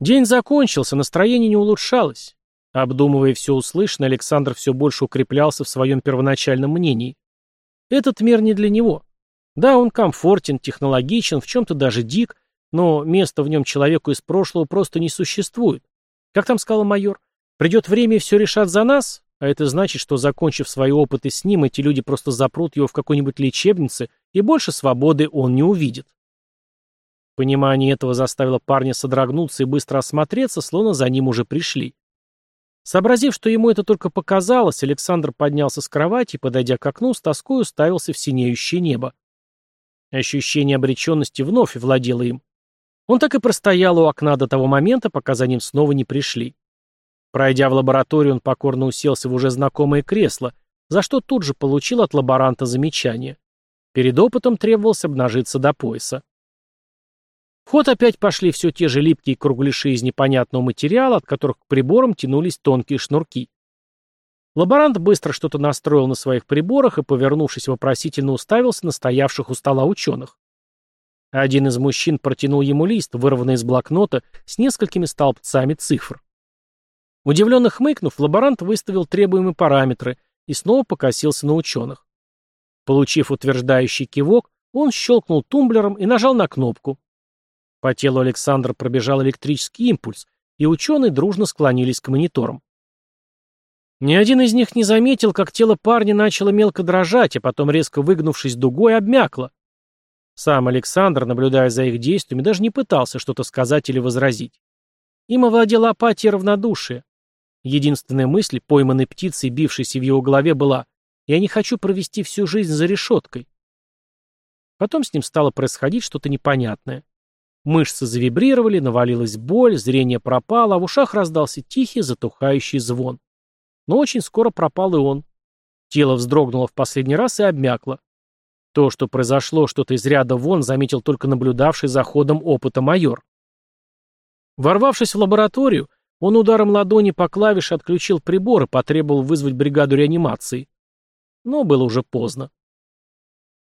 День закончился, настроение не улучшалось. Обдумывая все услышанное, Александр все больше укреплялся в своем первоначальном мнении. Этот мир не для него. Да, он комфортен, технологичен, в чем-то даже дик, но места в нем человеку из прошлого просто не существует. Как там сказал майор? Придет время и все решат за нас? А это значит, что, закончив свои опыты с ним, эти люди просто запрут его в какой-нибудь лечебнице, и больше свободы он не увидит. Понимание этого заставило парня содрогнуться и быстро осмотреться, словно за ним уже пришли. Сообразив, что ему это только показалось, Александр поднялся с кровати и, подойдя к окну, с тоской уставился в синеющее небо. Ощущение обреченности вновь владело им. Он так и простоял у окна до того момента, пока за ним снова не пришли. Пройдя в лабораторию, он покорно уселся в уже знакомое кресло, за что тут же получил от лаборанта замечание. Перед опытом требовалось обнажиться до пояса. В ход опять пошли все те же липкие кругляши из непонятного материала, от которых к приборам тянулись тонкие шнурки. Лаборант быстро что-то настроил на своих приборах и, повернувшись, вопросительно уставился на стоявших у стола ученых. Один из мужчин протянул ему лист, вырванный из блокнота, с несколькими столбцами цифр. Удивленно хмыкнув, лаборант выставил требуемые параметры и снова покосился на ученых. Получив утверждающий кивок, он щелкнул тумблером и нажал на кнопку. По телу Александра пробежал электрический импульс, и ученые дружно склонились к мониторам. Ни один из них не заметил, как тело парня начало мелко дрожать, а потом, резко выгнувшись дугой, обмякло. Сам Александр, наблюдая за их действиями, даже не пытался что-то сказать или возразить. Им овладела апатия и равнодушие. Единственная мысль, пойманной птицей, бившейся в его голове, была «Я не хочу провести всю жизнь за решеткой». Потом с ним стало происходить что-то непонятное. Мышцы завибрировали, навалилась боль, зрение пропало, а в ушах раздался тихий затухающий звон. Но очень скоро пропал и он. Тело вздрогнуло в последний раз и обмякло. То, что произошло что-то из ряда вон, заметил только наблюдавший за ходом опыта майор. Ворвавшись в лабораторию, он ударом ладони по клавише отключил прибор и потребовал вызвать бригаду реанимации. Но было уже поздно.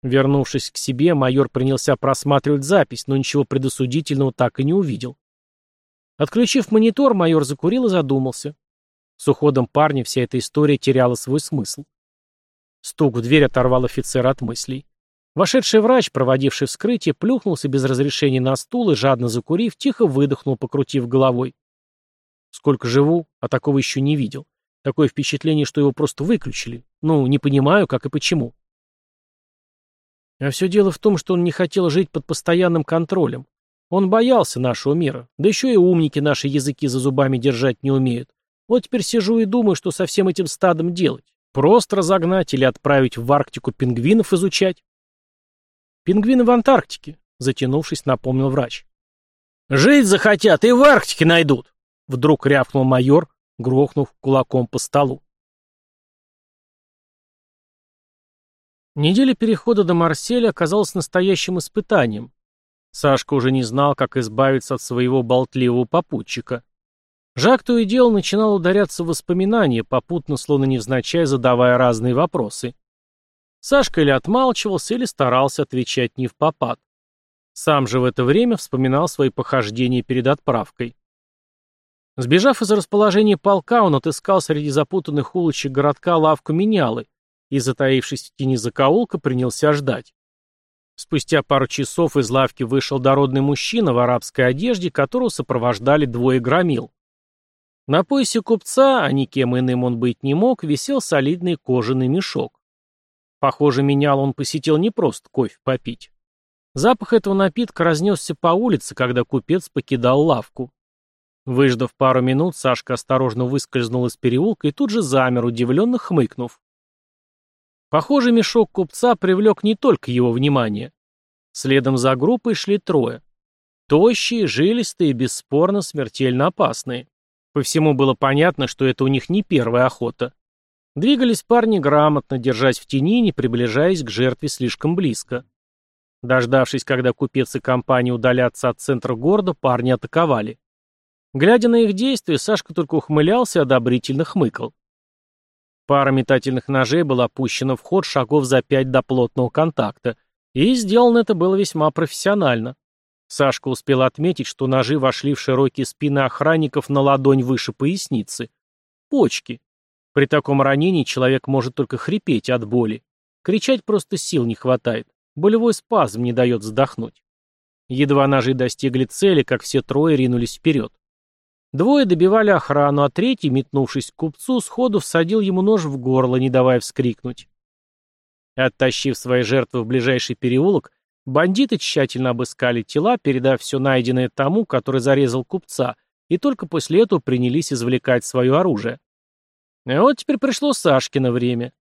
Вернувшись к себе, майор принялся просматривать запись, но ничего предосудительного так и не увидел. Отключив монитор, майор закурил и задумался. С уходом парня вся эта история теряла свой смысл. Стук в дверь оторвал офицера от мыслей. Вошедший врач, проводивший вскрытие, плюхнулся без разрешения на стул и, жадно закурив, тихо выдохнул, покрутив головой. Сколько живу, а такого еще не видел. Такое впечатление, что его просто выключили. Ну, не понимаю, как и почему. А все дело в том, что он не хотел жить под постоянным контролем. Он боялся нашего мира. Да еще и умники наши языки за зубами держать не умеют. Вот теперь сижу и думаю, что со всем этим стадом делать. Просто разогнать или отправить в Арктику пингвинов изучать. Пингвины в Антарктике, затянувшись, напомнил врач. Жить захотят и в Арктике найдут. Вдруг рявкнул майор, грохнув кулаком по столу. Неделя перехода до Марселя оказалась настоящим испытанием. Сашка уже не знал, как избавиться от своего болтливого попутчика. Жак то и дело начинал ударяться в воспоминания, попутно, словно невзначай, задавая разные вопросы. Сашка или отмалчивался, или старался отвечать не в попад. Сам же в это время вспоминал свои похождения перед отправкой. Сбежав из расположения полка, он отыскал среди запутанных улочек городка лавку менялы и, затаившись в тени закоулка, принялся ждать. Спустя пару часов из лавки вышел дородный мужчина в арабской одежде, которого сопровождали двое громил. На поясе купца, а никем иным он быть не мог, висел солидный кожаный мешок. Похоже, менял он посетил не просто кофе попить. Запах этого напитка разнесся по улице, когда купец покидал лавку. Выждав пару минут, Сашка осторожно выскользнул из переулка и тут же замер, удивленно хмыкнув. Похоже, мешок купца привлек не только его внимание. Следом за группой шли трое. Тощие, жилистые, бесспорно смертельно опасные. По всему было понятно, что это у них не первая охота. Двигались парни грамотно, держась в тени, не приближаясь к жертве слишком близко. Дождавшись, когда купец и компания удалятся от центра города, парни атаковали. Глядя на их действия, Сашка только ухмылялся и одобрительно хмыкал. Пара метательных ножей была пущена в ход шагов за пять до плотного контакта, и сделано это было весьма профессионально. Сашка успел отметить, что ножи вошли в широкие спины охранников на ладонь выше поясницы. Почки. При таком ранении человек может только хрипеть от боли. Кричать просто сил не хватает. Болевой спазм не дает вздохнуть. Едва ножи достигли цели, как все трое ринулись вперед. Двое добивали охрану, а третий, метнувшись к купцу, сходу всадил ему нож в горло, не давая вскрикнуть. Оттащив свои жертвы в ближайший переулок, бандиты тщательно обыскали тела, передав все найденное тому, который зарезал купца, и только после этого принялись извлекать свое оружие. И вот теперь пришло Сашкино время.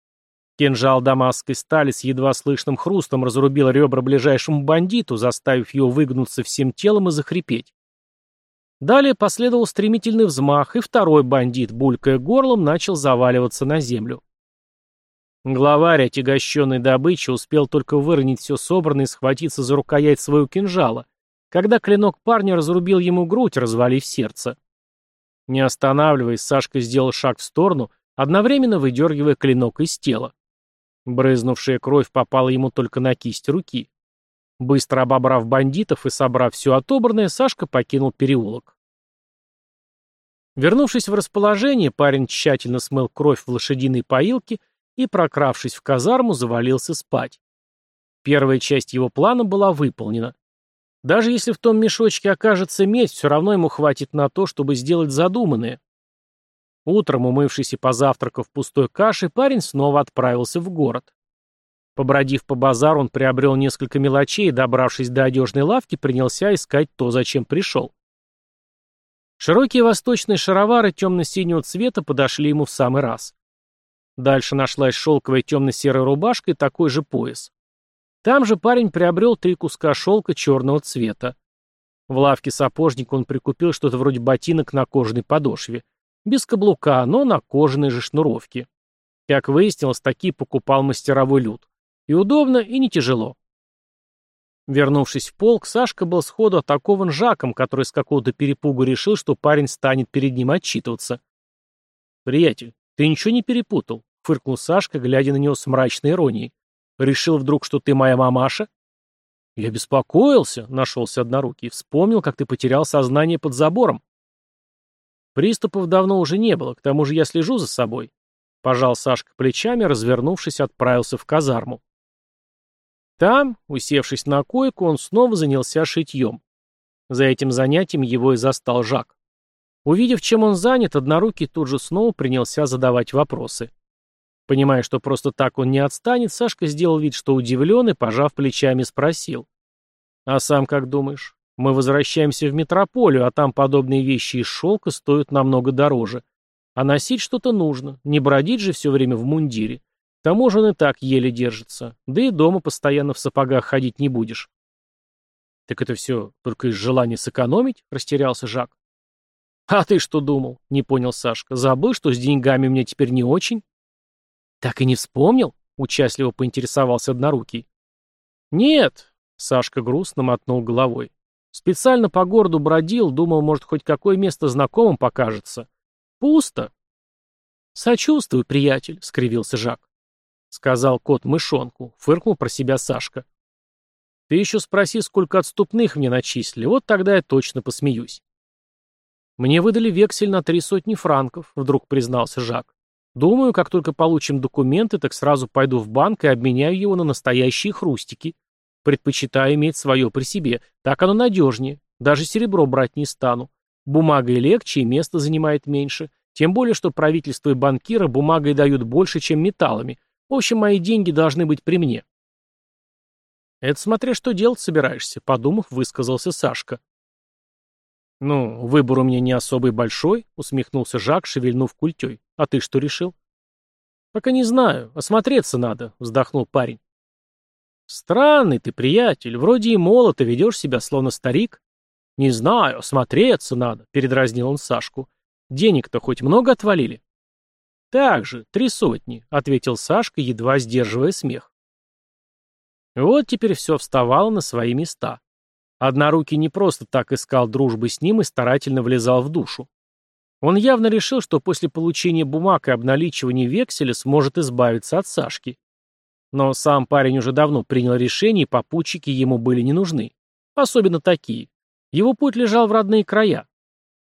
Кинжал дамасской стали с едва слышным хрустом разрубил ребра ближайшему бандиту, заставив его выгнуться всем телом и захрипеть. Далее последовал стремительный взмах, и второй бандит, булькая горлом, начал заваливаться на землю. Главарь, отягощенный добычей, успел только выронить все собранное и схватиться за рукоять своего кинжала, когда клинок парня разрубил ему грудь, развалив сердце. Не останавливаясь, Сашка сделал шаг в сторону, одновременно выдергивая клинок из тела. Брызнувшая кровь попала ему только на кисть руки. Быстро обобрав бандитов и собрав все отобранное, Сашка покинул переулок. Вернувшись в расположение, парень тщательно смыл кровь в лошадиной поилке и, прокравшись в казарму, завалился спать. Первая часть его плана была выполнена. Даже если в том мешочке окажется медь, все равно ему хватит на то, чтобы сделать задуманное. Утром, умывшись и позавтракав пустой кашей, парень снова отправился в город. Побродив по базару, он приобрел несколько мелочей и, добравшись до одежной лавки, принялся искать то, зачем пришел. Широкие восточные шаровары темно-синего цвета подошли ему в самый раз. Дальше нашлась шелковая темно-серая рубашка и такой же пояс. Там же парень приобрел три куска шелка черного цвета. В лавке сапожника он прикупил что-то вроде ботинок на кожаной подошве. Без каблука, но на кожаной же шнуровке. Как выяснилось, такие покупал мастеровой люд. И удобно, и не тяжело. Вернувшись в полк, Сашка был сходу атакован Жаком, который с какого-то перепугу решил, что парень станет перед ним отчитываться. «Приятель, ты ничего не перепутал?» — фыркнул Сашка, глядя на него с мрачной иронией. «Решил вдруг, что ты моя мамаша?» «Я беспокоился», — нашелся однорукий. «Вспомнил, как ты потерял сознание под забором». Приступов давно уже не было, к тому же я слежу за собой. Пожал Сашка плечами, развернувшись, отправился в казарму. Там, усевшись на койку, он снова занялся шитьем. За этим занятием его и застал Жак. Увидев, чем он занят, однорукий тут же снова принялся задавать вопросы. Понимая, что просто так он не отстанет, Сашка сделал вид, что удивлен, и, пожав плечами, спросил. «А сам как думаешь? Мы возвращаемся в метрополию, а там подобные вещи из шелка стоят намного дороже. А носить что-то нужно, не бродить же все время в мундире. К тому же он и так еле держится, да и дома постоянно в сапогах ходить не будешь. «Так это все только из желания сэкономить?» — растерялся Жак. «А ты что думал?» — не понял Сашка. «Забыл, что с деньгами мне теперь не очень?» «Так и не вспомнил?» — участливо поинтересовался однорукий. «Нет», — Сашка грустно мотнул головой. Специально по городу бродил, думал, может, хоть какое место знакомым покажется. Пусто. Сочувствую, приятель, — скривился Жак. Сказал кот мышонку, фыркнул про себя Сашка. Ты еще спроси, сколько отступных мне начислили, вот тогда я точно посмеюсь. Мне выдали вексель на три сотни франков, вдруг признался Жак. Думаю, как только получим документы, так сразу пойду в банк и обменяю его на настоящие хрустики. Предпочитаю иметь свое при себе. Так оно надежнее. Даже серебро брать не стану. Бумагой легче и место занимает меньше. Тем более, что правительство и банкиры бумагой дают больше, чем металлами. В общем, мои деньги должны быть при мне. Это смотря что делать собираешься, подумав, высказался Сашка. «Ну, выбор у меня не особый большой», — усмехнулся Жак, шевельнув культей. «А ты что решил?» «Пока не знаю. Осмотреться надо», — вздохнул парень. «Странный ты, приятель, вроде и молод, и ведешь себя словно старик». «Не знаю, смотреться надо», — передразнил он Сашку. «Денег-то хоть много отвалили?» «Так же, три сотни», — ответил Сашка, едва сдерживая смех. Вот теперь все вставало на свои места. Однорукий не просто так искал дружбы с ним и старательно влезал в душу. Он явно решил, что после получения бумаг и обналичивания векселя сможет избавиться от Сашки. Но сам парень уже давно принял решение, и попутчики ему были не нужны. Особенно такие. Его путь лежал в родные края.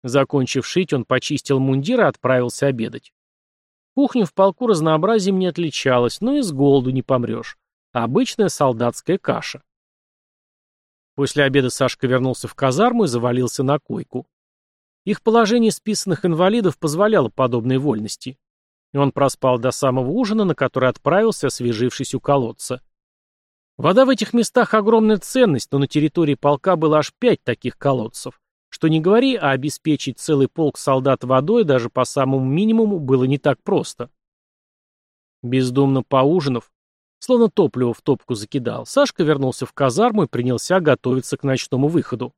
Закончив шить, он почистил мундир и отправился обедать. Кухня в полку разнообразием не отличалась, но и с голоду не помрешь. Обычная солдатская каша. После обеда Сашка вернулся в казарму и завалился на койку. Их положение списанных инвалидов позволяло подобной вольности. И он проспал до самого ужина, на который отправился, освежившись у колодца. Вода в этих местах огромная ценность, но на территории полка было аж пять таких колодцев. Что не говори, а обеспечить целый полк солдат водой даже по самому минимуму было не так просто. Бездумно поужинав, словно топливо в топку закидал, Сашка вернулся в казарму и принялся готовиться к ночному выходу.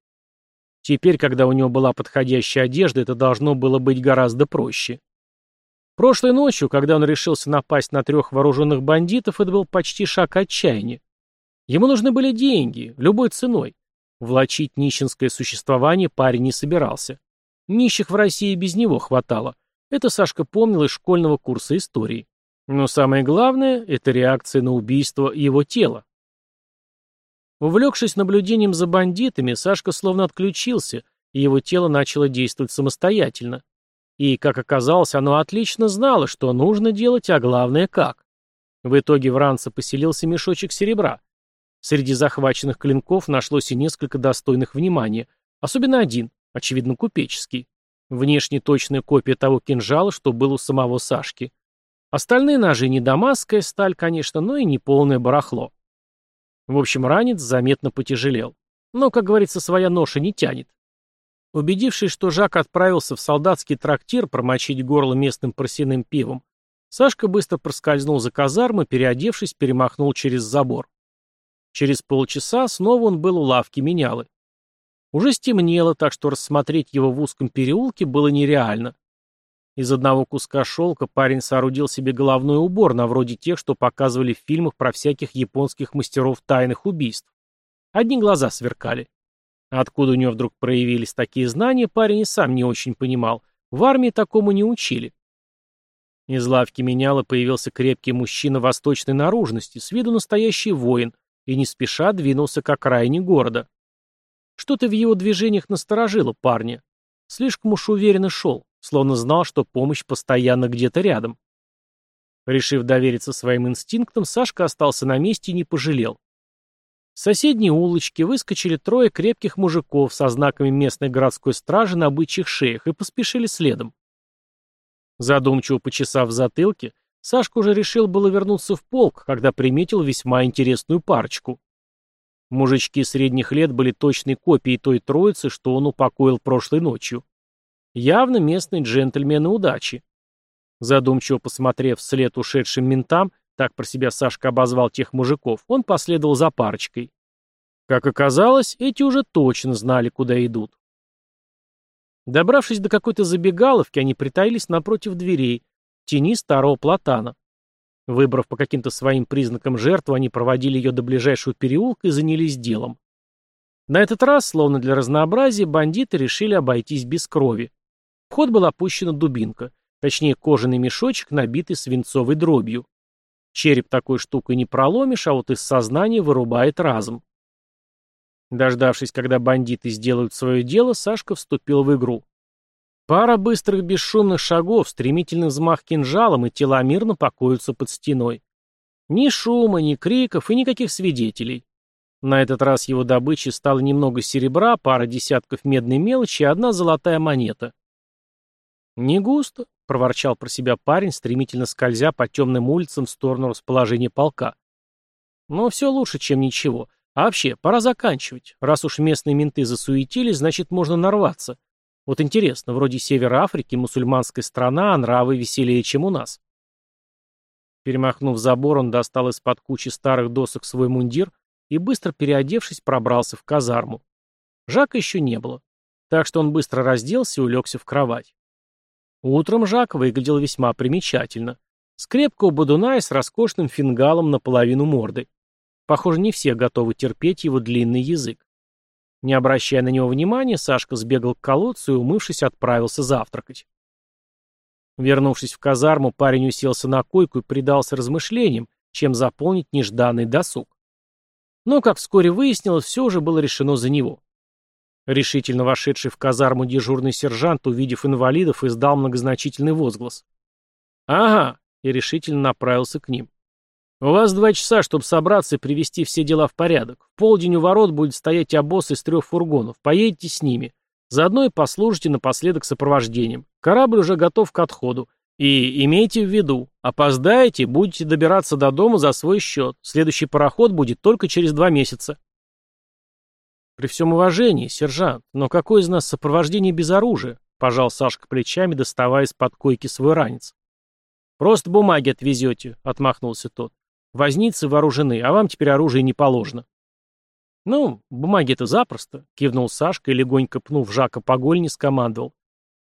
Теперь, когда у него была подходящая одежда, это должно было быть гораздо проще. Прошлой ночью, когда он решился напасть на трех вооруженных бандитов, это был почти шаг отчаяния. Ему нужны были деньги, любой ценой. Влачить нищенское существование парень не собирался. Нищих в России без него хватало. Это Сашка помнил из школьного курса истории. Но самое главное – это реакция на убийство его тела. Увлекшись наблюдением за бандитами, Сашка словно отключился, и его тело начало действовать самостоятельно. И, как оказалось, оно отлично знало, что нужно делать, а главное – как. В итоге в ранце поселился мешочек серебра. Среди захваченных клинков нашлось и несколько достойных внимания, особенно один, очевидно купеческий. Внешне точная копия того кинжала, что был у самого Сашки. Остальные ножи не дамасская сталь, конечно, но и не полное барахло. В общем, ранец заметно потяжелел. Но, как говорится, своя ноша не тянет. Убедившись, что Жак отправился в солдатский трактир промочить горло местным просяным пивом, Сашка быстро проскользнул за казармы, переодевшись, перемахнул через забор. Через полчаса снова он был у лавки менялы. Уже стемнело, так что рассмотреть его в узком переулке было нереально. Из одного куска шелка парень соорудил себе головной убор, на вроде тех, что показывали в фильмах про всяких японских мастеров тайных убийств. Одни глаза сверкали. Откуда у него вдруг проявились такие знания, парень и сам не очень понимал. В армии такому не учили. Из лавки меняла появился крепкий мужчина восточной наружности, с виду настоящий воин, и не спеша двинулся к окраине города. Что-то в его движениях насторожило парня. Слишком уж уверенно шел, словно знал, что помощь постоянно где-то рядом. Решив довериться своим инстинктам, Сашка остался на месте и не пожалел. С соседней улочки выскочили трое крепких мужиков со знаками местной городской стражи на бычьих шеях и поспешили следом. Задумчиво почесав в затылке, Сашка уже решил было вернуться в полк, когда приметил весьма интересную парочку. Мужички средних лет были точной копией той троицы, что он упокоил прошлой ночью. Явно местные джентльмены удачи. Задумчиво посмотрев вслед ушедшим ментам, так про себя Сашка обозвал тех мужиков, он последовал за парочкой. Как оказалось, эти уже точно знали, куда идут. Добравшись до какой-то забегаловки, они притаились напротив дверей, тени старого платана. Выбрав по каким-то своим признакам жертву, они проводили ее до ближайшего переулка и занялись делом. На этот раз, словно для разнообразия, бандиты решили обойтись без крови. В ход была опущена дубинка, точнее кожаный мешочек, набитый свинцовой дробью. Череп такой штукой не проломишь, а вот из сознания вырубает разум. Дождавшись, когда бандиты сделают свое дело, Сашка вступил в игру. Пара быстрых бесшумных шагов, стремительный взмах кинжалом, и тела мирно покоятся под стеной. Ни шума, ни криков и никаких свидетелей. На этот раз его добычей стало немного серебра, пара десятков медной мелочи и одна золотая монета. «Не густо», — проворчал про себя парень, стремительно скользя по темным улицам в сторону расположения полка. «Но все лучше, чем ничего. А вообще, пора заканчивать. Раз уж местные менты засуетились, значит, можно нарваться. Вот интересно, вроде Севера Африки, мусульманская страна, а нравы веселее, чем у нас. Перемахнув забор, он достал из-под кучи старых досок свой мундир и, быстро переодевшись, пробрался в казарму. Жака еще не было, так что он быстро разделся и улегся в кровать. Утром Жак выглядел весьма примечательно. С крепкого бодуна и с роскошным фингалом наполовину морды. Похоже, не все готовы терпеть его длинный язык. Не обращая на него внимания, Сашка сбегал к колодцу и, умывшись, отправился завтракать. Вернувшись в казарму, парень уселся на койку и предался размышлениям, чем заполнить нежданный досуг. Но, как вскоре выяснилось, все уже было решено за него. Решительно вошедший в казарму дежурный сержант, увидев инвалидов, издал многозначительный возглас. «Ага», и решительно направился к ним. «У вас два часа, чтобы собраться и привести все дела в порядок. В полдень у ворот будет стоять обоз из трех фургонов. Поедете с ними. Заодно и послужите напоследок сопровождением. Корабль уже готов к отходу. И имейте в виду, опоздаете, будете добираться до дома за свой счет. Следующий пароход будет только через два месяца. При всем уважении, сержант, но какой из нас сопровождение без оружия? Пожал Сашка плечами, доставая из-под койки свой ранец. Просто бумаги отвезете, отмахнулся тот. Возницы вооружены, а вам теперь оружие не положено. Ну, бумаги-то запросто, кивнул Сашка и, легонько пнув Жака по гольне, скомандовал.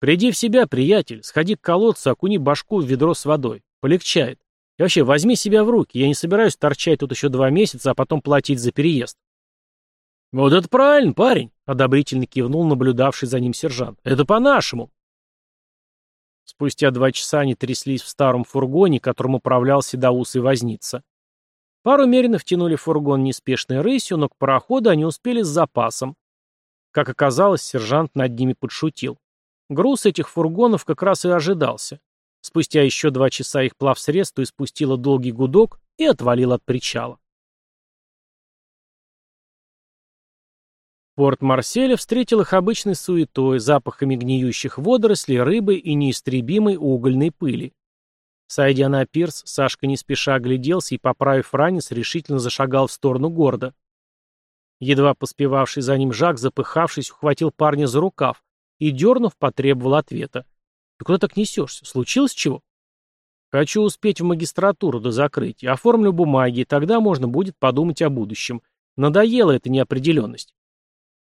Приди в себя, приятель, сходи к колодцу, окуни башку в ведро с водой. Полегчает. И вообще, возьми себя в руки, я не собираюсь торчать тут еще два месяца, а потом платить за переезд. «Вот это правильно, парень!» — одобрительно кивнул наблюдавший за ним сержант. «Это по-нашему!» Спустя два часа они тряслись в старом фургоне, которым управлял седоусый возница. Пару меренно втянули фургон неспешной рысью, но к пароходу они успели с запасом. Как оказалось, сержант над ними подшутил. Груз этих фургонов как раз и ожидался. Спустя еще два часа их плавсредство испустило долгий гудок и отвалил от причала. Порт Марселя встретил их обычной суетой, запахами гниющих водорослей, рыбы и неистребимой угольной пыли. Сойдя на пирс, Сашка не спеша огляделся и, поправив ранец, решительно зашагал в сторону города. Едва поспевавший за ним Жак, запыхавшись, ухватил парня за рукав и, дернув, потребовал ответа. «Ты куда так несешься? Случилось чего?» «Хочу успеть в магистратуру до закрытия. Оформлю бумаги, и тогда можно будет подумать о будущем. Надоела эта неопределенность».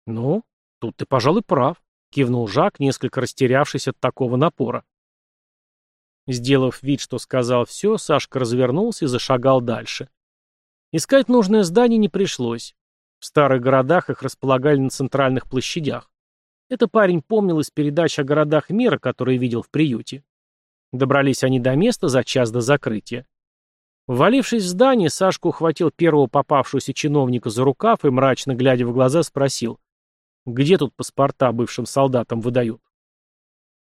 «Ну, тут ты, пожалуй, прав», — кивнул Жак, несколько растерявшись от такого напора. Сделав вид, что сказал все, Сашка развернулся и зашагал дальше. Искать нужное здание не пришлось. В старых городах их располагали на центральных площадях. Это парень помнил из передач о городах мира, которые видел в приюте. Добрались они до места за час до закрытия. Ввалившись в здание, Сашка ухватил первого попавшегося чиновника за рукав и, мрачно глядя в глаза, спросил, где тут паспорта бывшим солдатам выдают?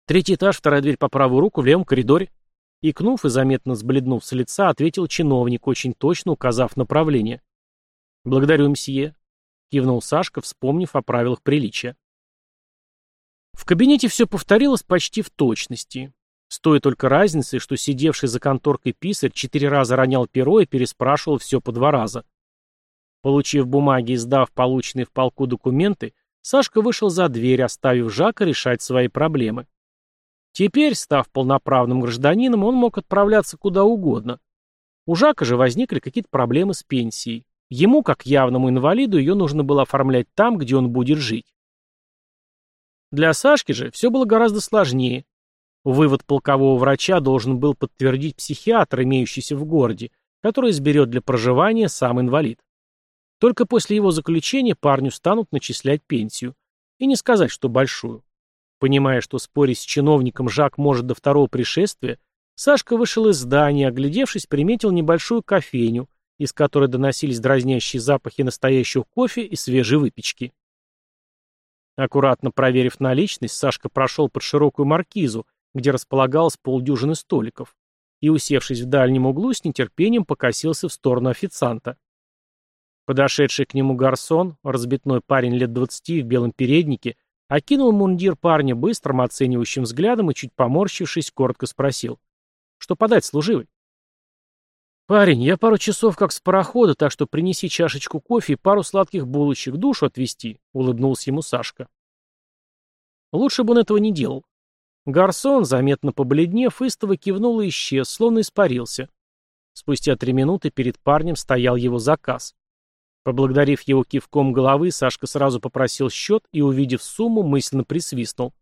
Третий этаж, вторая дверь по правую руку, в левом коридоре. Икнув и заметно сбледнув с лица, ответил чиновник, очень точно указав направление. «Благодарю, мсье», — кивнул Сашка, вспомнив о правилах приличия. В кабинете все повторилось почти в точности. С той только разницей, что сидевший за конторкой писарь четыре раза ронял перо и переспрашивал все по два раза. Получив бумаги и сдав полученные в полку документы, Сашка вышел за дверь, оставив Жака решать свои проблемы. Теперь, став полноправным гражданином, он мог отправляться куда угодно. У Жака же возникли какие-то проблемы с пенсией. Ему, как явному инвалиду, ее нужно было оформлять там, где он будет жить. Для Сашки же все было гораздо сложнее. Вывод полкового врача должен был подтвердить психиатр, имеющийся в городе, который изберет для проживания сам инвалид. Только после его заключения парню станут начислять пенсию. И не сказать, что большую. Понимая, что спорить с чиновником Жак может до второго пришествия, Сашка вышел из здания, оглядевшись, приметил небольшую кофейню, из которой доносились дразнящие запахи настоящего кофе и свежей выпечки. Аккуратно проверив наличность, Сашка прошел под широкую маркизу, где располагалось полдюжины столиков, и, усевшись в дальнем углу, с нетерпением покосился в сторону официанта. Подошедший к нему гарсон, разбитной парень лет двадцати в белом переднике, окинул мундир парня быстрым оценивающим взглядом и, чуть поморщившись, коротко спросил. «Что подать, служивый?» «Парень, я пару часов как с парохода, так что принеси чашечку кофе и пару сладких булочек, душу отвести», — улыбнулся ему Сашка. Лучше бы он этого не делал. Гарсон, заметно побледнев, истово кивнул и исчез, словно испарился. Спустя три минуты перед парнем стоял его заказ. Поблагодарив его кивком головы, Сашка сразу попросил счет и, увидев сумму, мысленно присвистнул.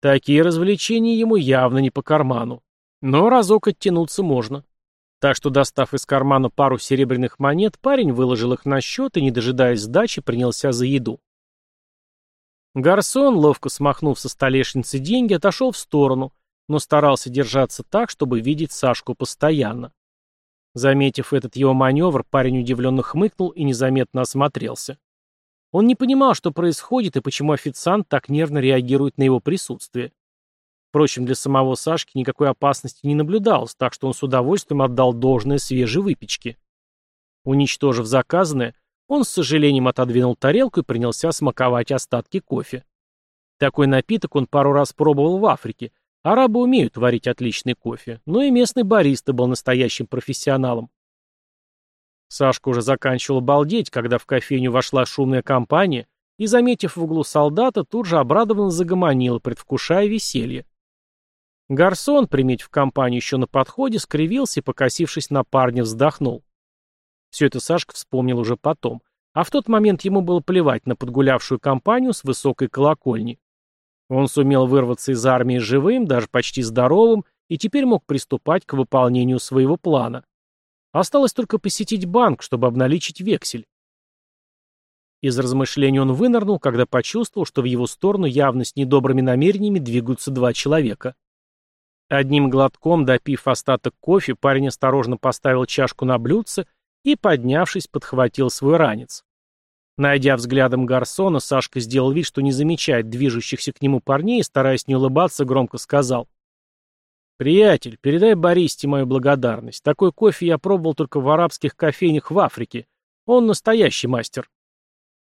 Такие развлечения ему явно не по карману. Но разок оттянуться можно. Так что, достав из кармана пару серебряных монет, парень выложил их на счет и, не дожидаясь сдачи, принялся за еду. Гарсон, ловко смахнув со столешницы деньги, отошел в сторону, но старался держаться так, чтобы видеть Сашку постоянно. Заметив этот его маневр, парень удивленно хмыкнул и незаметно осмотрелся. Он не понимал, что происходит и почему официант так нервно реагирует на его присутствие. Впрочем, для самого Сашки никакой опасности не наблюдалось, так что он с удовольствием отдал должное свежей выпечке. Уничтожив заказанное, он с сожалением отодвинул тарелку и принялся смаковать остатки кофе. Такой напиток он пару раз пробовал в Африке. Арабы умеют варить отличный кофе, но и местный бариста был настоящим профессионалом. Сашка уже заканчивал балдеть, когда в кофейню вошла шумная компания и, заметив в углу солдата, тут же обрадованно загомонила, предвкушая веселье. Гарсон, приметив компанию еще на подходе, скривился и, покосившись на парня, вздохнул. Все это Сашка вспомнил уже потом, а в тот момент ему было плевать на подгулявшую компанию с высокой колокольни. Он сумел вырваться из армии живым, даже почти здоровым, и теперь мог приступать к выполнению своего плана. Осталось только посетить банк, чтобы обналичить вексель. Из размышлений он вынырнул, когда почувствовал, что в его сторону явно с недобрыми намерениями двигаются два человека. Одним глотком, допив остаток кофе, парень осторожно поставил чашку на блюдце и, поднявшись, подхватил свой ранец. Найдя взглядом гарсона, Сашка сделал вид, что не замечает движущихся к нему парней и, стараясь не улыбаться, громко сказал. «Приятель, передай Бористе мою благодарность. Такой кофе я пробовал только в арабских кофейнях в Африке. Он настоящий мастер».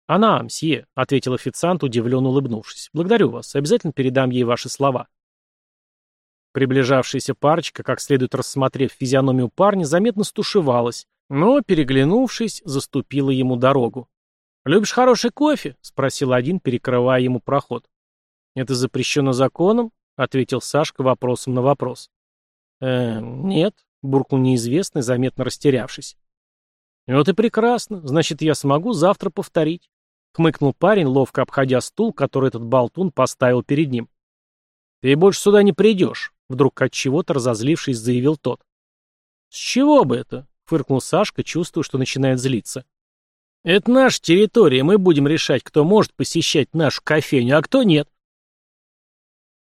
«Она, мсье», — ответил официант, удивленно улыбнувшись. «Благодарю вас. Обязательно передам ей ваши слова». Приближавшаяся парочка, как следует рассмотрев физиономию парня, заметно стушевалась, но, переглянувшись, заступила ему дорогу. «Любишь хороший кофе?» — спросил один, перекрывая ему проход. «Это запрещено законом?» — ответил Сашка вопросом на вопрос. «Э, нет», — буркнул неизвестный, заметно растерявшись. «Вот и прекрасно. Значит, я смогу завтра повторить», — хмыкнул парень, ловко обходя стул, который этот болтун поставил перед ним. «Ты больше сюда не придешь», Вдруг от чего-то разозлившись, заявил тот. «С чего бы это?» — фыркнул Сашка, чувствуя, что начинает злиться. «Это наша территория, мы будем решать, кто может посещать нашу кофейню, а кто нет».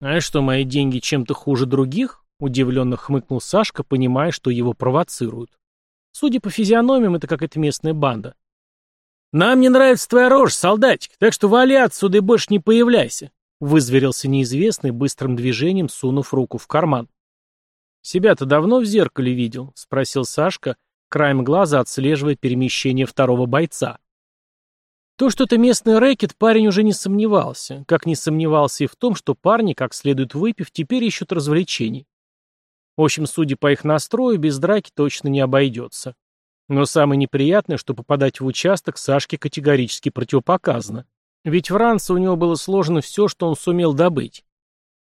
«А что, мои деньги чем-то хуже других?» — удивленно хмыкнул Сашка, понимая, что его провоцируют. Судя по физиономиям, это какая-то местная банда. «Нам не нравится твоя рожь, солдатик, так что вали отсюда и больше не появляйся», Вызверился неизвестный, быстрым движением сунув руку в карман. «Себя-то давно в зеркале видел?» — спросил Сашка, краем глаза отслеживая перемещение второго бойца. То, что это местный рэкет, парень уже не сомневался, как не сомневался и в том, что парни, как следует выпив, теперь ищут развлечений. В общем, судя по их настрою, без драки точно не обойдется. Но самое неприятное, что попадать в участок Сашке категорически противопоказано. Ведь в ранце у него было сложено все, что он сумел добыть.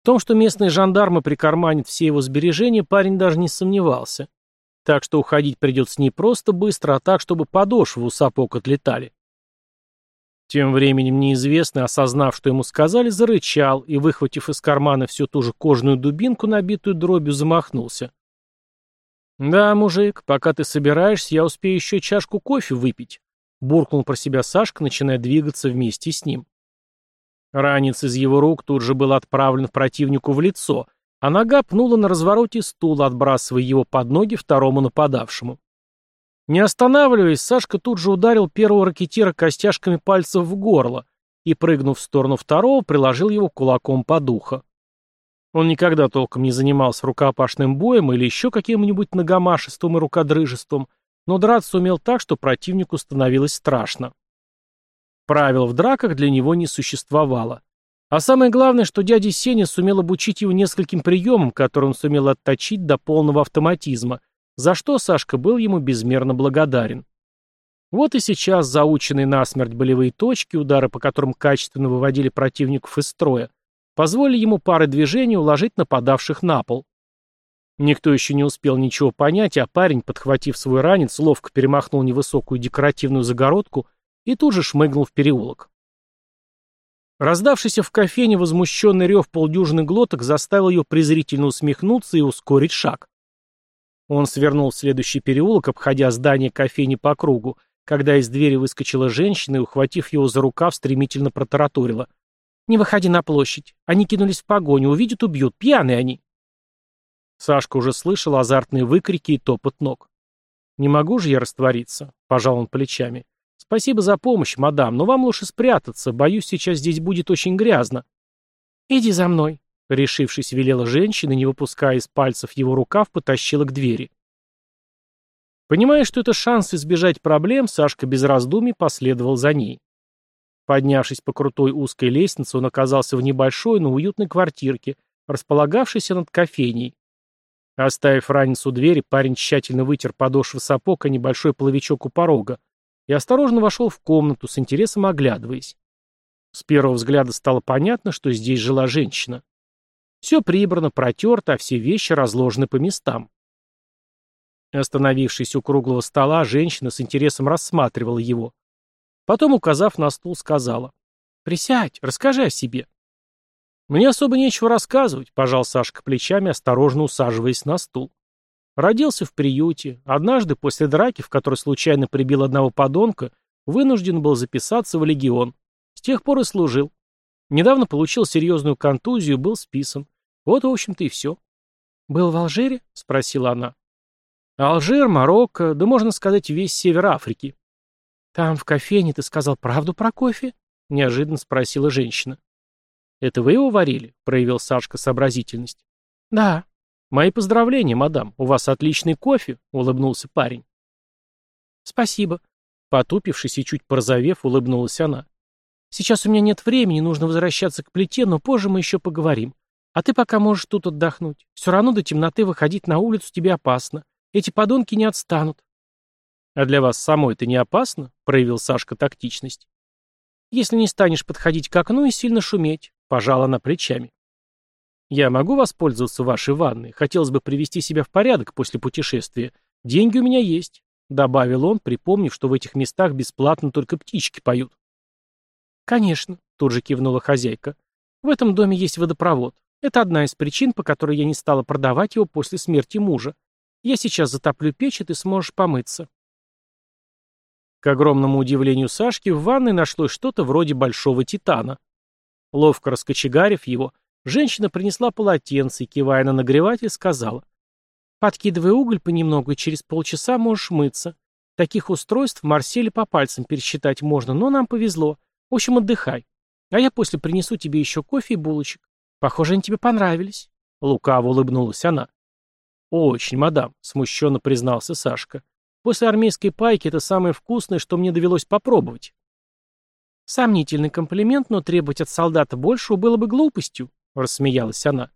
В том, что местные жандармы прикарманят все его сбережения, парень даже не сомневался. Так что уходить придется не просто быстро, а так, чтобы подошвы у сапог отлетали. Тем временем неизвестный, осознав, что ему сказали, зарычал и, выхватив из кармана всю ту же кожаную дубинку, набитую дробью, замахнулся. «Да, мужик, пока ты собираешься, я успею еще чашку кофе выпить», Буркнул про себя Сашка, начиная двигаться вместе с ним. Ранец из его рук тут же был отправлен противнику в лицо, а нога пнула на развороте стула, отбрасывая его под ноги второму нападавшему. Не останавливаясь, Сашка тут же ударил первого ракетира костяшками пальцев в горло и, прыгнув в сторону второго, приложил его кулаком по духу. Он никогда толком не занимался рукопашным боем или еще каким-нибудь ногомашеством и рукодрыжеством, но драться умел так, что противнику становилось страшно. Правил в драках для него не существовало. А самое главное, что дядя Сеня сумел обучить его нескольким приемам, которые он сумел отточить до полного автоматизма, за что Сашка был ему безмерно благодарен. Вот и сейчас заученные насмерть болевые точки, удары по которым качественно выводили противников из строя, позволили ему пары движений уложить нападавших на пол. Никто еще не успел ничего понять, а парень, подхватив свой ранец, ловко перемахнул невысокую декоративную загородку и тут же шмыгнул в переулок. Раздавшийся в кофейне возмущенный рев полдюжины глоток заставил ее презрительно усмехнуться и ускорить шаг. Он свернул в следующий переулок, обходя здание кофейни по кругу, когда из двери выскочила женщина и, ухватив его за рукав, стремительно протараторила. «Не выходи на площадь. Они кинулись в погоню, увидят, убьют. Пьяные они». Сашка уже слышал азартные выкрики и топот ног. «Не могу же я раствориться», — пожал он плечами. «Спасибо за помощь, мадам, но вам лучше спрятаться. Боюсь, сейчас здесь будет очень грязно». «Иди за мной», — решившись, велела женщина, не выпуская из пальцев его рукав, потащила к двери. Понимая, что это шанс избежать проблем, Сашка без раздумий последовал за ней. Поднявшись по крутой узкой лестнице, он оказался в небольшой, но уютной квартирке, располагавшейся над кофейней. Оставив ранец у двери, парень тщательно вытер подошвы сапог, а небольшой половичок у порога, и осторожно вошел в комнату, с интересом оглядываясь. С первого взгляда стало понятно, что здесь жила женщина. Все прибрано, протерто, а все вещи разложены по местам. Остановившись у круглого стола, женщина с интересом рассматривала его. Потом, указав на стул, сказала. «Присядь, расскажи о себе». «Мне особо нечего рассказывать», — пожал Сашка плечами, осторожно усаживаясь на стул. Родился в приюте. Однажды, после драки, в которой случайно прибил одного подонка, вынужден был записаться в легион. С тех пор и служил. Недавно получил серьезную контузию, был списан. Вот, в общем-то, и все. «Был в Алжире?» — спросила она. Алжир, Марокко, да можно сказать весь север Африки. Там в кофейне ты сказал правду про кофе? Неожиданно спросила женщина. Это вы его варили? Проявил Сашка сообразительность. Да. Мои поздравления, мадам. У вас отличный кофе, улыбнулся парень. Спасибо. Потупившись и чуть порозовев, улыбнулась она. Сейчас у меня нет времени, нужно возвращаться к плите, но позже мы еще поговорим. А ты пока можешь тут отдохнуть. Все равно до темноты выходить на улицу тебе опасно. Эти подонки не отстанут. А для вас самой это не опасно? Проявил Сашка тактичность. Если не станешь подходить к окну и сильно шуметь, пожала она плечами. Я могу воспользоваться вашей ванной. Хотелось бы привести себя в порядок после путешествия. Деньги у меня есть, добавил он, припомнив, что в этих местах бесплатно только птички поют. Конечно, тут же кивнула хозяйка. В этом доме есть водопровод. Это одна из причин, по которой я не стала продавать его после смерти мужа. Я сейчас затоплю печь, и ты сможешь помыться. К огромному удивлению Сашки, в ванной нашлось что-то вроде большого титана. Ловко раскочегарив его, женщина принесла полотенце кивая на нагреватель, сказала. «Подкидывай уголь понемногу, и через полчаса можешь мыться. Таких устройств в Марселе по пальцам пересчитать можно, но нам повезло. В общем, отдыхай. А я после принесу тебе еще кофе и булочек. Похоже, они тебе понравились». Лукаво улыбнулась она. «Очень, мадам», — смущенно признался Сашка. «После армейской пайки это самое вкусное, что мне довелось попробовать». «Сомнительный комплимент, но требовать от солдата большего было бы глупостью», — рассмеялась она.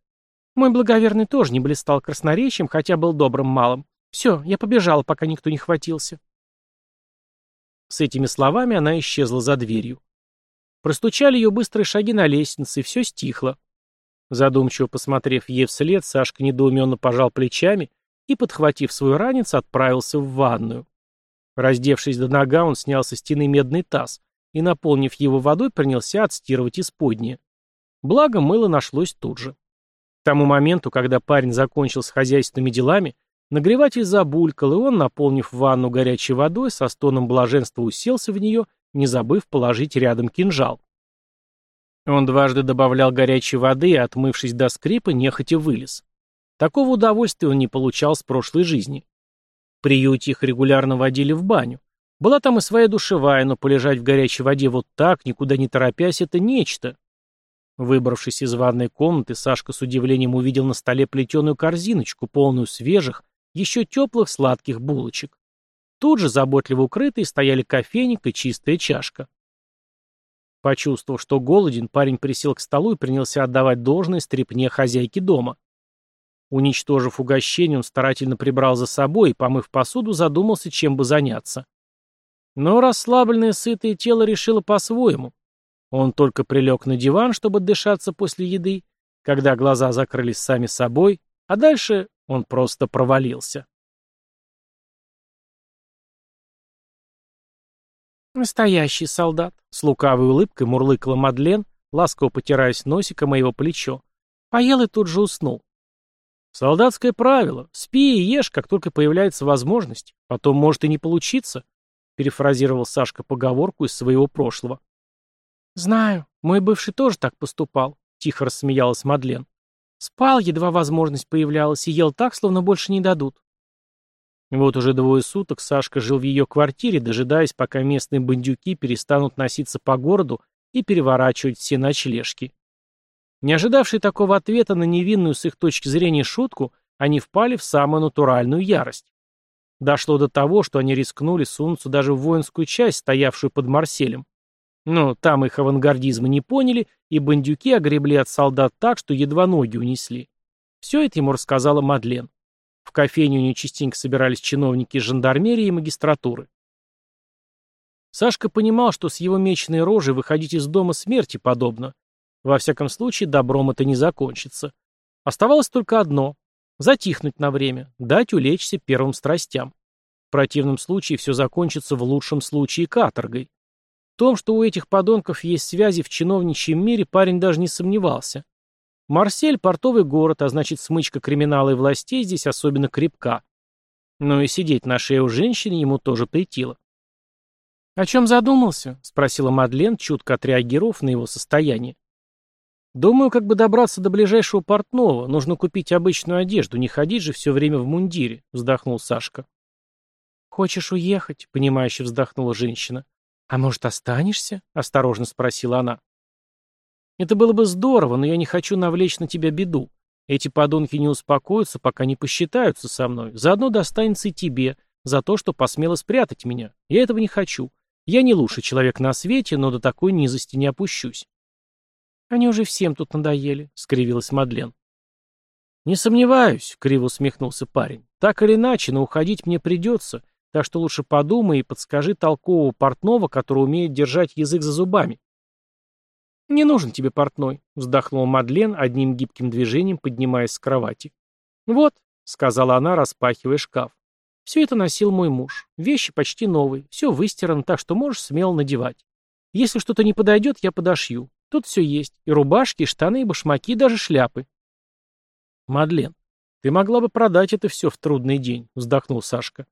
«Мой благоверный тоже не блистал красноречием, хотя был добрым малым. Все, я побежала, пока никто не хватился». С этими словами она исчезла за дверью. Простучали ее быстрые шаги на лестнице, и все стихло. Задумчиво посмотрев ей вслед, Сашка недоуменно пожал плечами и, подхватив свой ранец, отправился в ванную. Раздевшись до нога, он снял со стены медный таз и, наполнив его водой, принялся отстирывать исподнее. Благо, мыло нашлось тут же. К тому моменту, когда парень закончил с хозяйственными делами, нагреватель забулькал, и он, наполнив ванну горячей водой, со стоном блаженства уселся в нее, не забыв положить рядом кинжал. Он дважды добавлял горячей воды и, отмывшись до скрипа, нехотя вылез. Такого удовольствия он не получал с прошлой жизни. В приюте их регулярно водили в баню. Была там и своя душевая, но полежать в горячей воде вот так, никуда не торопясь, это нечто. Выбравшись из ванной комнаты, Сашка с удивлением увидел на столе плетеную корзиночку, полную свежих, еще теплых сладких булочек. Тут же, заботливо укрытые, стояли кофейник и чистая чашка. Почувствовав, что голоден, парень присел к столу и принялся отдавать должное стрепне хозяйки дома. Уничтожив угощение, он старательно прибрал за собой и, помыв посуду, задумался, чем бы заняться. Но расслабленное сытое тело решило по-своему. Он только прилег на диван, чтобы дышаться после еды, когда глаза закрылись сами собой, а дальше он просто провалился. «Настоящий солдат», — с лукавой улыбкой мурлыкала Мадлен, ласково потираясь носиком о его плечо. Поел и тут же уснул. «Солдатское правило. Спи и ешь, как только появляется возможность. Потом может и не получиться», — перефразировал Сашка поговорку из своего прошлого. «Знаю. Мой бывший тоже так поступал», — тихо рассмеялась Мадлен. «Спал, едва возможность появлялась, и ел так, словно больше не дадут». Вот уже двое суток Сашка жил в ее квартире, дожидаясь, пока местные бандюки перестанут носиться по городу и переворачивать все ночлежки. Не ожидавшие такого ответа на невинную с их точки зрения шутку, они впали в самую натуральную ярость. Дошло до того, что они рискнули сунуться даже в воинскую часть, стоявшую под Марселем. Но там их авангардизма не поняли, и бандюки огребли от солдат так, что едва ноги унесли. Все это ему рассказала Мадлен. В кофейне у нее частенько собирались чиновники из жандармерии и магистратуры. Сашка понимал, что с его меченой рожей выходить из дома смерти подобно. Во всяком случае, добром это не закончится. Оставалось только одно Затихнуть на время, дать улечься первым страстям. В противном случае все закончится в лучшем случае каторгой. В том, что у этих подонков есть связи в чиновничьем мире, парень даже не сомневался. Марсель – портовый город, а значит смычка криминала и властей здесь особенно крепка. Но и сидеть на шее у женщины ему тоже претило. «О чем задумался?» – спросила Мадлен, чутко отреагировав на его состояние. «Думаю, как бы добраться до ближайшего портного. Нужно купить обычную одежду, не ходить же все время в мундире», — вздохнул Сашка. «Хочешь уехать?» — понимающе вздохнула женщина. «А может, останешься?» — осторожно спросила она. «Это было бы здорово, но я не хочу навлечь на тебя беду. Эти подонки не успокоятся, пока не посчитаются со мной. Заодно достанется и тебе, за то, что посмело спрятать меня. Я этого не хочу. Я не лучший человек на свете, но до такой низости не опущусь». «Они уже всем тут надоели», — скривилась Мадлен. «Не сомневаюсь», — криво усмехнулся парень. «Так или иначе, но уходить мне придется, так что лучше подумай и подскажи толкового портного, который умеет держать язык за зубами». «Не нужен тебе портной», — вздохнула Мадлен, одним гибким движением поднимаясь с кровати. «Вот», — сказала она, распахивая шкаф. «Все это носил мой муж. Вещи почти новые, все выстирано, так что можешь смело надевать. Если что-то не подойдет, я подошью. Тут все есть. И рубашки, и штаны, и башмаки, и даже шляпы. Мадлен, ты могла бы продать это все в трудный день, вздохнул Сашка.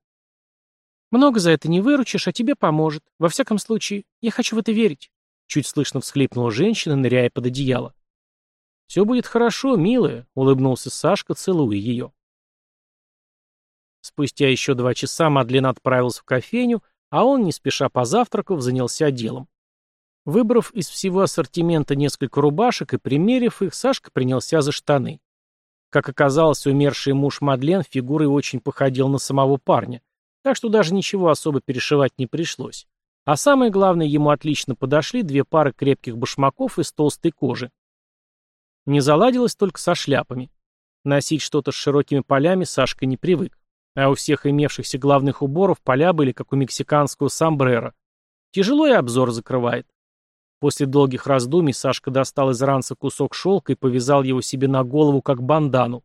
Много за это не выручишь, а тебе поможет. Во всяком случае, я хочу в это верить. Чуть слышно всхлипнула женщина, ныряя под одеяло. «Все будет хорошо, милая», — улыбнулся Сашка, целуя ее. Спустя еще два часа Мадлен отправился в кофейню, а он, не спеша позавтракав, занялся делом. Выбрав из всего ассортимента несколько рубашек и примерив их, Сашка принялся за штаны. Как оказалось, умерший муж Мадлен фигурой очень походил на самого парня, так что даже ничего особо перешивать не пришлось. А самое главное, ему отлично подошли две пары крепких башмаков из толстой кожи. Не заладилось только со шляпами. Носить что-то с широкими полями Сашка не привык. А у всех имевшихся главных уборов поля были, как у мексиканского сомбрера. Тяжело и обзор закрывает. После долгих раздумий Сашка достал из ранца кусок шелка и повязал его себе на голову, как бандану.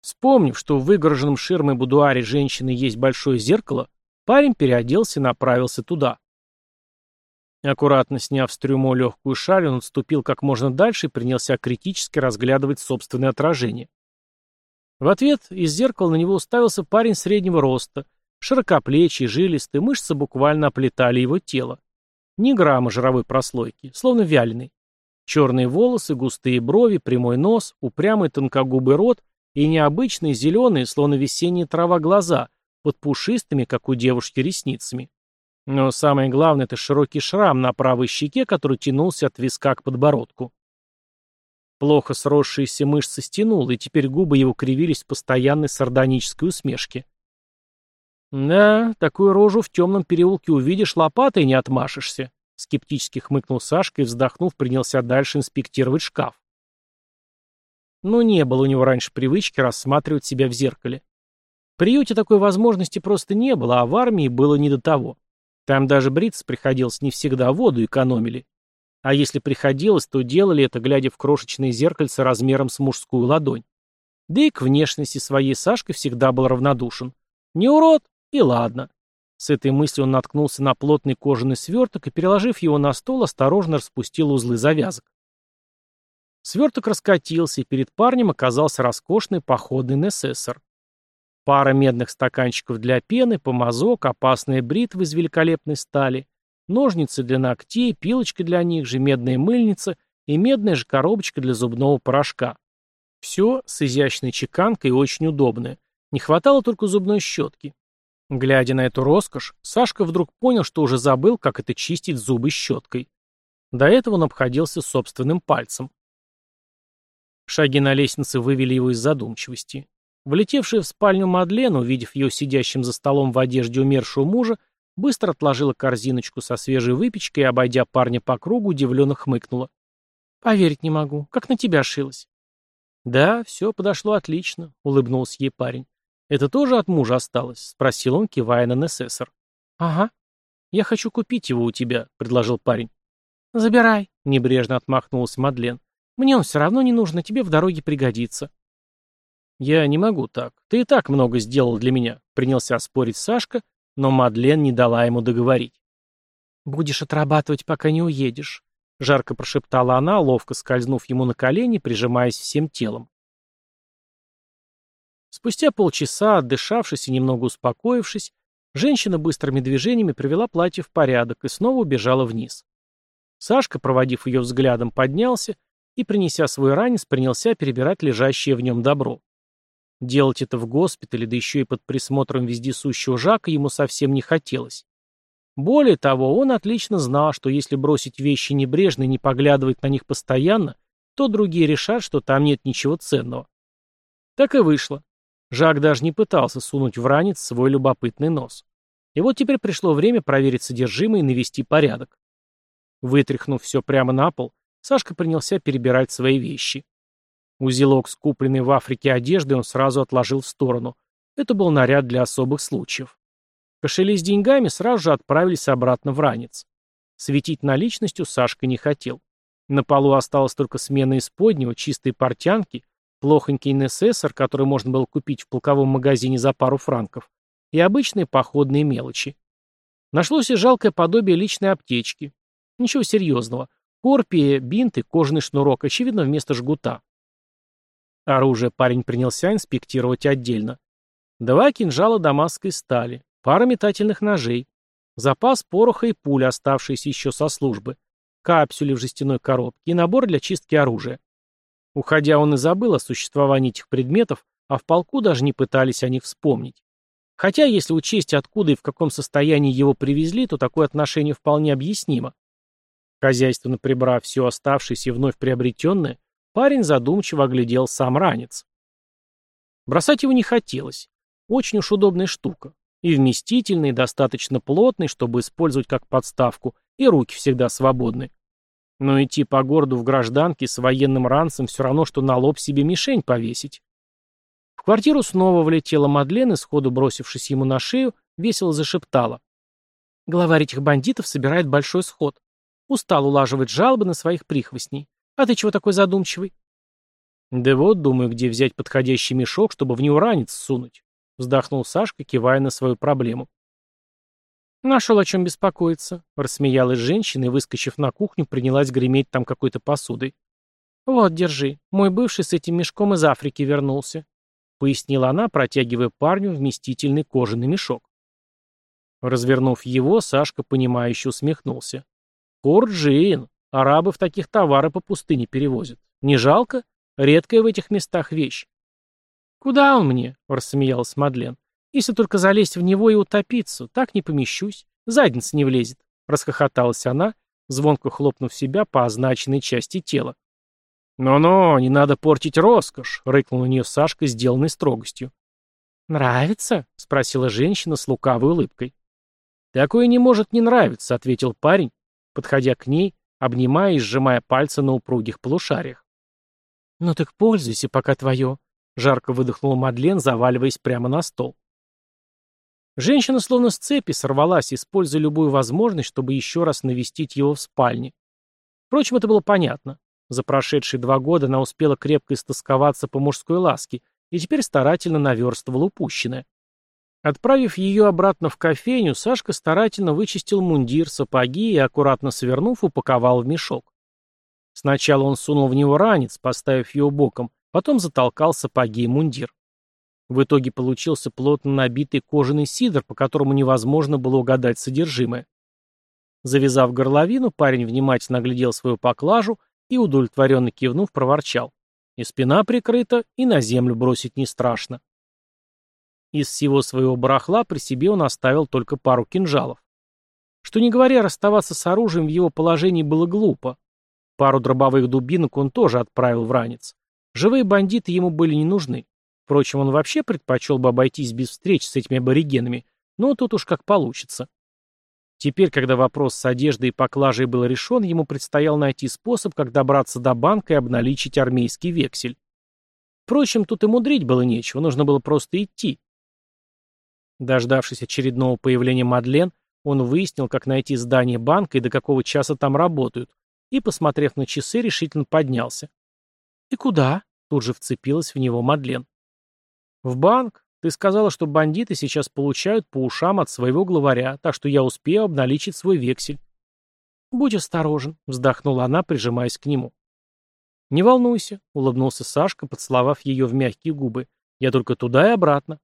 Вспомнив, что в выгороженном ширмой будуаре женщины есть большое зеркало, парень переоделся и направился туда. Аккуратно сняв с трюмо легкую шаль, он отступил как можно дальше и принялся критически разглядывать собственное отражение. В ответ из зеркала на него уставился парень среднего роста, широкоплечий, жилистый, мышцы буквально оплетали его тело. Ни грамма жировой прослойки, словно вяленый. Черные волосы, густые брови, прямой нос, упрямый тонкогубый рот и необычные зеленые, словно весенняя трава, глаза, под пушистыми, как у девушки, ресницами. Но самое главное — это широкий шрам на правой щеке, который тянулся от виска к подбородку. Плохо сросшиеся мышцы стянул, и теперь губы его кривились в постоянной сардонической усмешке. «Да, такую рожу в темном переулке увидишь, лопатой не отмашешься», — скептически хмыкнул Сашка и, вздохнув, принялся дальше инспектировать шкаф. Но не было у него раньше привычки рассматривать себя в зеркале. В приюте такой возможности просто не было, а в армии было не до того. Там даже бриться приходилось не всегда, воду экономили. А если приходилось, то делали это, глядя в крошечные зеркальца размером с мужскую ладонь. Да и к внешности своей Сашка всегда был равнодушен. Не урод, и ладно. С этой мыслью он наткнулся на плотный кожаный сверток и, переложив его на стол, осторожно распустил узлы завязок. Сверток раскатился, и перед парнем оказался роскошный походный несессор. Пара медных стаканчиков для пены, помазок, опасная бритва из великолепной стали, ножницы для ногтей, пилочка для них же, медная мыльница и медная же коробочка для зубного порошка. Все с изящной чеканкой и очень удобное. Не хватало только зубной щетки. Глядя на эту роскошь, Сашка вдруг понял, что уже забыл, как это чистить зубы щеткой. До этого он обходился собственным пальцем. Шаги на лестнице вывели его из задумчивости. Влетевшая в спальню Мадлен, увидев ее сидящим за столом в одежде умершего мужа, быстро отложила корзиночку со свежей выпечкой и, обойдя парня по кругу, удивленно хмыкнула. «Поверить не могу. Как на тебя шилось?» «Да, все подошло отлично», — улыбнулся ей парень. «Это тоже от мужа осталось?» — спросил он, кивая на Несессор. «Ага. Я хочу купить его у тебя», — предложил парень. «Забирай», — небрежно отмахнулась Мадлен. «Мне он все равно не нужно, тебе в дороге пригодится». «Я не могу так. Ты и так много сделал для меня», — принялся спорить Сашка, но Мадлен не дала ему договорить. «Будешь отрабатывать, пока не уедешь», — жарко прошептала она, ловко скользнув ему на колени, прижимаясь всем телом. Спустя полчаса, отдышавшись и немного успокоившись, женщина быстрыми движениями привела платье в порядок и снова убежала вниз. Сашка, проводив ее взглядом, поднялся и, принеся свой ранец, принялся перебирать лежащее в нем добро. Делать это в госпитале, да еще и под присмотром вездесущего Жака, ему совсем не хотелось. Более того, он отлично знал, что если бросить вещи небрежно и не поглядывать на них постоянно, то другие решат, что там нет ничего ценного. Так и вышло. Жак даже не пытался сунуть в ранец свой любопытный нос. И вот теперь пришло время проверить содержимое и навести порядок. Вытряхнув все прямо на пол, Сашка принялся перебирать свои вещи. Узелок с купленной в Африке одеждой он сразу отложил в сторону. Это был наряд для особых случаев. Кошели с деньгами сразу же отправились обратно в ранец. Светить наличностью Сашка не хотел. На полу осталось только смена исподнего, чистые портянки, плохонький НССР, который можно было купить в полковом магазине за пару франков, и обычные походные мелочи. Нашлось и жалкое подобие личной аптечки. Ничего серьезного. Корпия, бинты, кожаный шнурок, очевидно, вместо жгута. Оружие парень принялся инспектировать отдельно. Два кинжала дамасской стали, пара метательных ножей, запас пороха и пули, оставшиеся еще со службы, капсюли в жестяной коробке и набор для чистки оружия. Уходя, он и забыл о существовании этих предметов, а в полку даже не пытались о них вспомнить. Хотя, если учесть, откуда и в каком состоянии его привезли, то такое отношение вполне объяснимо. Хозяйственно прибрав все оставшееся и вновь приобретенное, парень задумчиво оглядел сам ранец. Бросать его не хотелось. Очень уж удобная штука. И вместительный, и достаточно плотный, чтобы использовать как подставку, и руки всегда свободны. Но идти по городу в гражданке с военным ранцем все равно, что на лоб себе мишень повесить. В квартиру снова влетела Мадлен и, сходу бросившись ему на шею, весело зашептала. Главарь этих бандитов собирает большой сход. Устал улаживать жалобы на своих прихвостней. А ты чего такой задумчивый? Да вот, думаю, где взять подходящий мешок, чтобы в него ранец сунуть. Вздохнул Сашка, кивая на свою проблему. «Нашел о чем беспокоиться», — рассмеялась женщина и, выскочив на кухню, принялась греметь там какой-то посудой. «Вот, держи. Мой бывший с этим мешком из Африки вернулся», — пояснила она, протягивая парню вместительный кожаный мешок. Развернув его, Сашка, понимающе усмехнулся. «Курджин! Арабы в таких товары по пустыне перевозят. Не жалко? Редкая в этих местах вещь». «Куда он мне?» — рассмеялась Мадлен. Если только залезть в него и утопиться, так не помещусь. Задница не влезет. Расхохоталась она, звонко хлопнув себя по означенной части тела. «Но-но, не надо портить роскошь», — рыкнул на нее Сашка, сделанной строгостью. «Нравится?» — спросила женщина с лукавой улыбкой. «Такое не может не нравиться», — ответил парень, подходя к ней, обнимая и сжимая пальцы на упругих полушариях. «Ну так пользуйся, пока твое», — жарко выдохнула Мадлен, заваливаясь прямо на стол. Женщина словно с цепи сорвалась, используя любую возможность, чтобы еще раз навестить его в спальне. Впрочем, это было понятно. За прошедшие два года она успела крепко истосковаться по мужской ласке и теперь старательно наверстывала упущенное. Отправив ее обратно в кофейню, Сашка старательно вычистил мундир, сапоги и, аккуратно свернув, упаковал в мешок. Сначала он сунул в него ранец, поставив его боком, потом затолкал сапоги и мундир. В итоге получился плотно набитый кожаный сидр, по которому невозможно было угадать содержимое. Завязав горловину, парень внимательно оглядел свою поклажу и, удовлетворенно кивнув, проворчал. И спина прикрыта, и на землю бросить не страшно. Из всего своего барахла при себе он оставил только пару кинжалов. Что не говоря, расставаться с оружием в его положении было глупо. Пару дробовых дубинок он тоже отправил в ранец. Живые бандиты ему были не нужны. Впрочем, он вообще предпочел бы обойтись без встреч с этими аборигенами, но тут уж как получится. Теперь, когда вопрос с одеждой и поклажей был решен, ему предстояло найти способ, как добраться до банка и обналичить армейский вексель. Впрочем, тут и мудрить было нечего, нужно было просто идти. Дождавшись очередного появления Мадлен, он выяснил, как найти здание банка и до какого часа там работают, и, посмотрев на часы, решительно поднялся. «И куда?» — тут же вцепилась в него Мадлен. «В банк. Ты сказала, что бандиты сейчас получают по ушам от своего главаря, так что я успею обналичить свой вексель». «Будь осторожен», — вздохнула она, прижимаясь к нему. «Не волнуйся», — улыбнулся Сашка, поцеловав ее в мягкие губы. «Я только туда и обратно».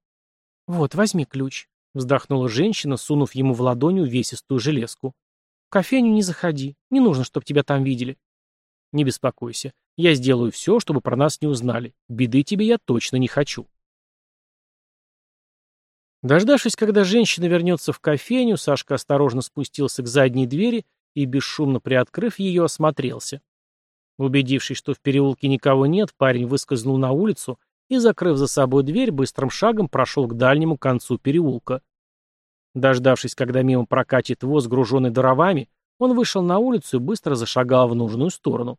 «Вот, возьми ключ», — вздохнула женщина, сунув ему в ладонь увесистую железку. «В кофейню не заходи. Не нужно, чтобы тебя там видели». «Не беспокойся. Я сделаю все, чтобы про нас не узнали. Беды тебе я точно не хочу». Дождавшись, когда женщина вернется в кофейню, Сашка осторожно спустился к задней двери и, бесшумно приоткрыв ее, осмотрелся. Убедившись, что в переулке никого нет, парень выскользнул на улицу и, закрыв за собой дверь, быстрым шагом прошел к дальнему концу переулка. Дождавшись, когда мимо прокатит воз, груженный дровами, он вышел на улицу и быстро зашагал в нужную сторону.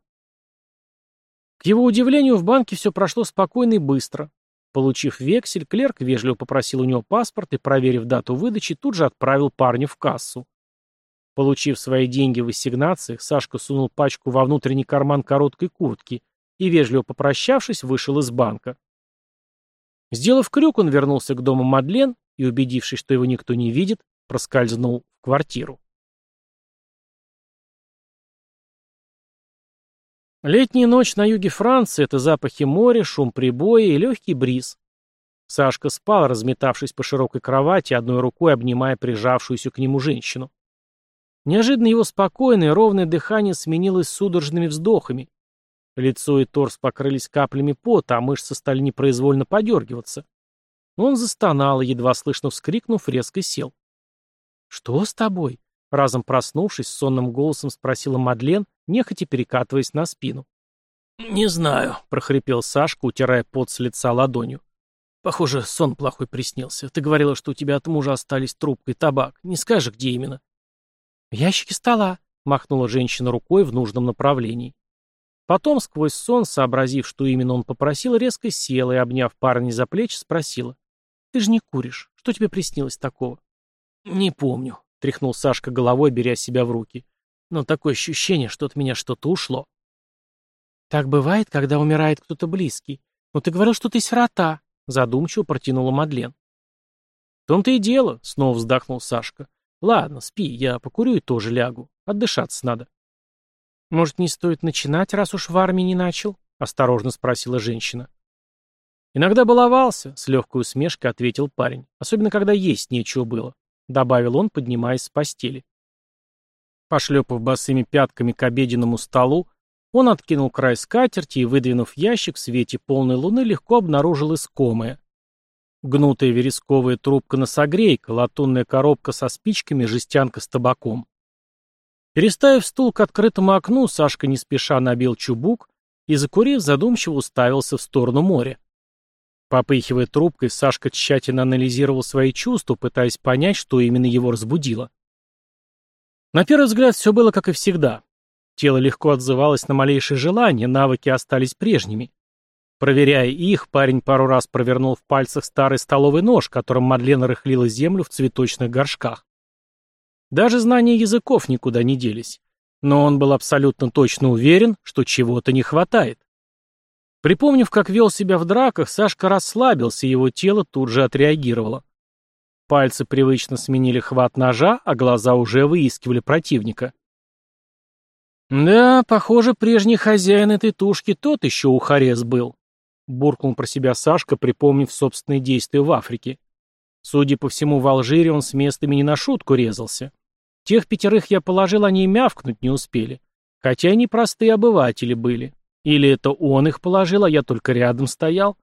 К его удивлению, в банке все прошло спокойно и быстро. Получив вексель, клерк вежливо попросил у него паспорт и, проверив дату выдачи, тут же отправил парня в кассу. Получив свои деньги в ассигнациях, Сашка сунул пачку во внутренний карман короткой куртки и, вежливо попрощавшись, вышел из банка. Сделав крюк, он вернулся к дому Мадлен и, убедившись, что его никто не видит, проскользнул в квартиру. Летняя ночь на юге Франции — это запахи моря, шум прибоя и легкий бриз. Сашка спал, разметавшись по широкой кровати, одной рукой обнимая прижавшуюся к нему женщину. Неожиданно его спокойное, ровное дыхание сменилось судорожными вздохами. Лицо и торс покрылись каплями пота, а мышцы стали непроизвольно подергиваться. Он застонал и, едва слышно вскрикнув, резко сел. «Что с тобой?» Разом проснувшись, сонным голосом спросила Мадлен, нехотя перекатываясь на спину. «Не знаю», — прохрипел Сашка, утирая пот с лица ладонью. «Похоже, сон плохой приснился. Ты говорила, что у тебя от мужа остались трубка и табак. Не скажешь, где именно?» «В ящике стола», — махнула женщина рукой в нужном направлении. Потом, сквозь сон, сообразив, что именно он попросил, резко села и, обняв парня за плечи, спросила. «Ты же не куришь. Что тебе приснилось такого?» «Не помню», — тряхнул Сашка головой, беря себя в руки. «Но такое ощущение, что от меня что-то ушло». «Так бывает, когда умирает кто-то близкий. Но ты говорил, что ты сирота», — задумчиво протянула Мадлен. «В том-то и дело», — снова вздохнул Сашка. «Ладно, спи, я покурю и тоже лягу. Отдышаться надо». «Может, не стоит начинать, раз уж в армии не начал?» — осторожно спросила женщина. «Иногда баловался», — с легкой усмешкой ответил парень. «Особенно, когда есть нечего было», — добавил он, поднимаясь с постели. Пошлепав босыми пятками к обеденному столу, он откинул край скатерти и, выдвинув ящик в свете полной луны, легко обнаружил искомое. Гнутая вересковая трубка-носогрейка, латунная коробка со спичками, жестянка с табаком. Переставив стул к открытому окну, Сашка не спеша набил чубук и, закурив, задумчиво уставился в сторону моря. Попыхивая трубкой, Сашка тщательно анализировал свои чувства, пытаясь понять, что именно его разбудило. На первый взгляд все было как и всегда. Тело легко отзывалось на малейшее желание, навыки остались прежними. Проверяя их, парень пару раз провернул в пальцах старый столовый нож, которым Мадлена рыхлила землю в цветочных горшках. Даже знания языков никуда не делись. Но он был абсолютно точно уверен, что чего-то не хватает. Припомнив, как вел себя в драках, Сашка расслабился, и его тело тут же отреагировало. Пальцы привычно сменили хват ножа, а глаза уже выискивали противника. «Да, похоже, прежний хозяин этой тушки тот еще ухарез был», — буркнул про себя Сашка, припомнив собственные действия в Африке. Судя по всему, в Алжире он с местами не на шутку резался. Тех пятерых я положил, они и мявкнуть не успели. Хотя они простые обыватели были. Или это он их положил, а я только рядом стоял.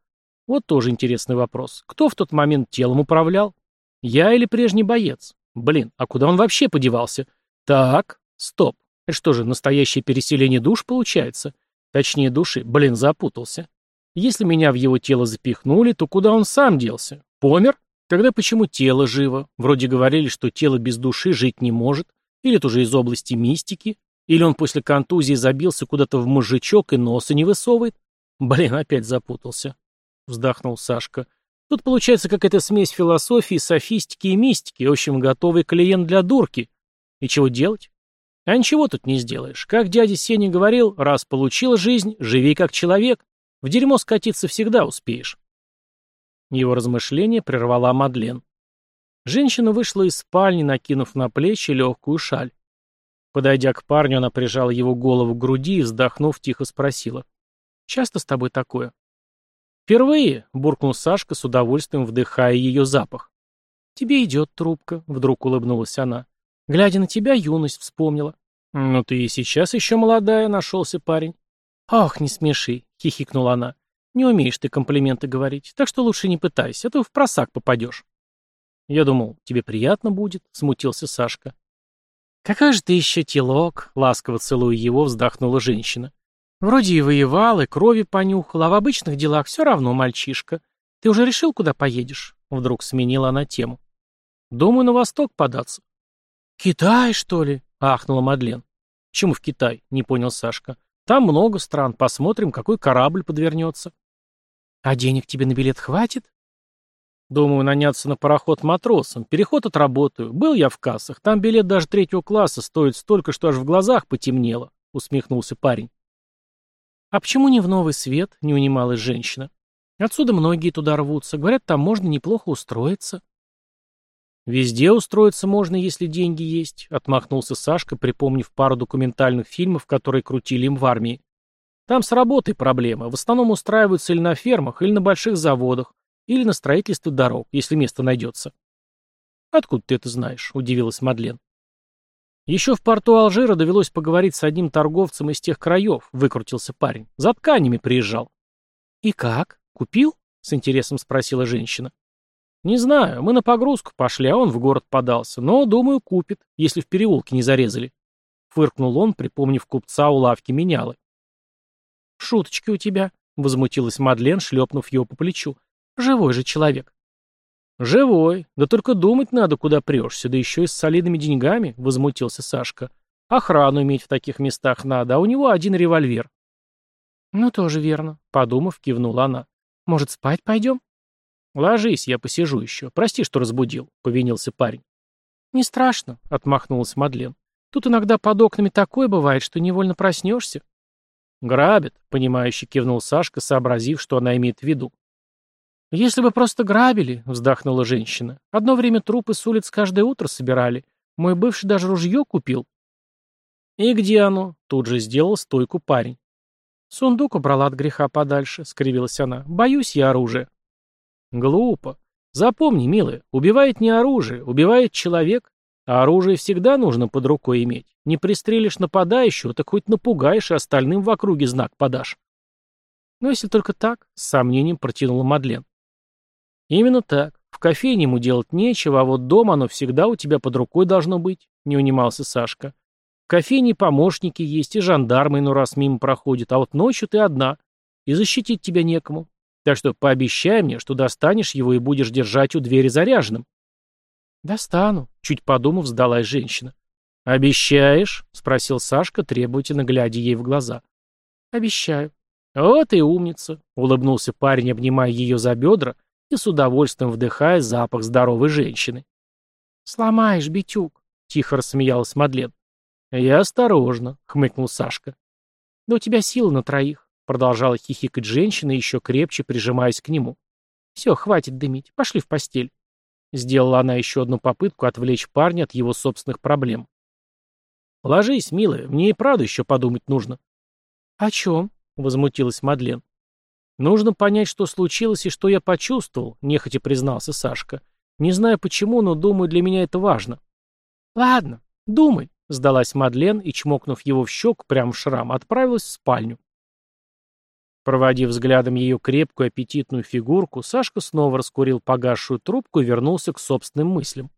Вот тоже интересный вопрос. Кто в тот момент телом управлял? Я или прежний боец? Блин, а куда он вообще подевался? Так, стоп. Это что же, настоящее переселение душ получается? Точнее, души. Блин, запутался. Если меня в его тело запихнули, то куда он сам делся? Помер? Тогда почему тело живо? Вроде говорили, что тело без души жить не может. Или это уже из области мистики? Или он после контузии забился куда-то в мозжечок и носа не высовывает? Блин, опять запутался. Вздохнул Сашка. Тут получается какая-то смесь философии, софистики и мистики. В общем, готовый клиент для дурки. И чего делать? А ничего тут не сделаешь. Как дядя Сеня говорил, раз получил жизнь, живи как человек. В дерьмо скатиться всегда успеешь. Его размышление прервала Мадлен. Женщина вышла из спальни, накинув на плечи легкую шаль. Подойдя к парню, она прижала его голову к груди и, вздохнув, тихо спросила. «Часто с тобой такое?» «Впервые», — буркнул Сашка, с удовольствием вдыхая ее запах. «Тебе идет трубка», — вдруг улыбнулась она. Глядя на тебя, юность вспомнила. «Ну ты и сейчас еще молодая», — нашелся парень. «Ах, не смеши», — хихикнула она. «Не умеешь ты комплименты говорить, так что лучше не пытайся, а то в просак попадешь». «Я думал, тебе приятно будет», — смутился Сашка. «Какой же ты еще телок», — ласково целуя его, вздохнула женщина. «Вроде и воевал, и крови понюхал, а в обычных делах все равно мальчишка. Ты уже решил, куда поедешь?» Вдруг сменила она тему. «Думаю, на восток податься». «Китай, что ли?» — ахнула Мадлен. «Чему в Китай?» — не понял Сашка. «Там много стран. Посмотрим, какой корабль подвернется». «А денег тебе на билет хватит?» «Думаю, наняться на пароход матросом. Переход отработаю. Был я в кассах. Там билет даже третьего класса стоит столько, что аж в глазах потемнело», — усмехнулся парень. «А почему не в новый свет?» — не унималась женщина. «Отсюда многие туда рвутся. Говорят, там можно неплохо устроиться». «Везде устроиться можно, если деньги есть», — отмахнулся Сашка, припомнив пару документальных фильмов, которые крутили им в армии. «Там с работой проблема. В основном устраиваются или на фермах, или на больших заводах, или на строительстве дорог, если место найдется». «Откуда ты это знаешь?» — удивилась Мадлен. «Еще в порту Алжира довелось поговорить с одним торговцем из тех краев», — выкрутился парень. «За тканями приезжал». «И как? Купил?» — с интересом спросила женщина. «Не знаю, мы на погрузку пошли, а он в город подался. Но, думаю, купит, если в переулке не зарезали». Фыркнул он, припомнив купца у лавки менялы. «Шуточки у тебя», — возмутилась Мадлен, шлепнув его по плечу. «Живой же человек». «Живой. Да только думать надо, куда прешься, да еще и с солидными деньгами», — возмутился Сашка. «Охрану иметь в таких местах надо, а у него один револьвер». «Ну, тоже верно», — подумав, кивнула она. «Может, спать пойдем?» «Ложись, я посижу еще. Прости, что разбудил», — повинился парень. «Не страшно», — отмахнулась Мадлен. «Тут иногда под окнами такое бывает, что невольно проснешься». «Грабят», — понимающе кивнул Сашка, сообразив, что она имеет в виду. «Если бы просто грабили», — вздохнула женщина. «Одно время трупы с улиц каждое утро собирали. Мой бывший даже ружье купил». «И где оно?» — тут же сделал стойку парень. «Сундук убрала от греха подальше», — скривилась она. «Боюсь я оружия». Глупо. Запомни, милая, убивает не оружие, убивает человек. А оружие всегда нужно под рукой иметь. Не пристрелишь нападающего, так хоть напугаешь и остальным в округе знак подашь. Но если только так, с сомнением протянула Мадлен. Именно так. В кофейне ему делать нечего, а вот дома оно всегда у тебя под рукой должно быть, не унимался Сашка. В кофейне помощники есть, и жандармы ну раз мимо проходят, а вот ночью ты одна, и защитить тебя некому. Так что пообещай мне, что достанешь его и будешь держать у двери заряженным. Достану, чуть подумав, сдалась женщина. Обещаешь? спросил Сашка, требовательно глядя ей в глаза. Обещаю. Вот и умница, улыбнулся парень, обнимая ее за бедра и с удовольствием вдыхая запах здоровой женщины. Сломаешь, Битюк, тихо рассмеялась Мадлен. Я осторожно, хмыкнул Сашка. Да у тебя сила на троих. Продолжала хихикать женщина, еще крепче прижимаясь к нему. «Все, хватит дымить. Пошли в постель». Сделала она еще одну попытку отвлечь парня от его собственных проблем. «Ложись, милая, мне и правда еще подумать нужно». «О чем?» — возмутилась Мадлен. «Нужно понять, что случилось и что я почувствовал», — нехотя признался Сашка. «Не знаю почему, но думаю, для меня это важно». «Ладно, думай», — сдалась Мадлен и, чмокнув его в щеку прямо в шрам, отправилась в спальню. Проводив взглядом ее крепкую аппетитную фигурку, Сашка снова раскурил погасшую трубку и вернулся к собственным мыслям.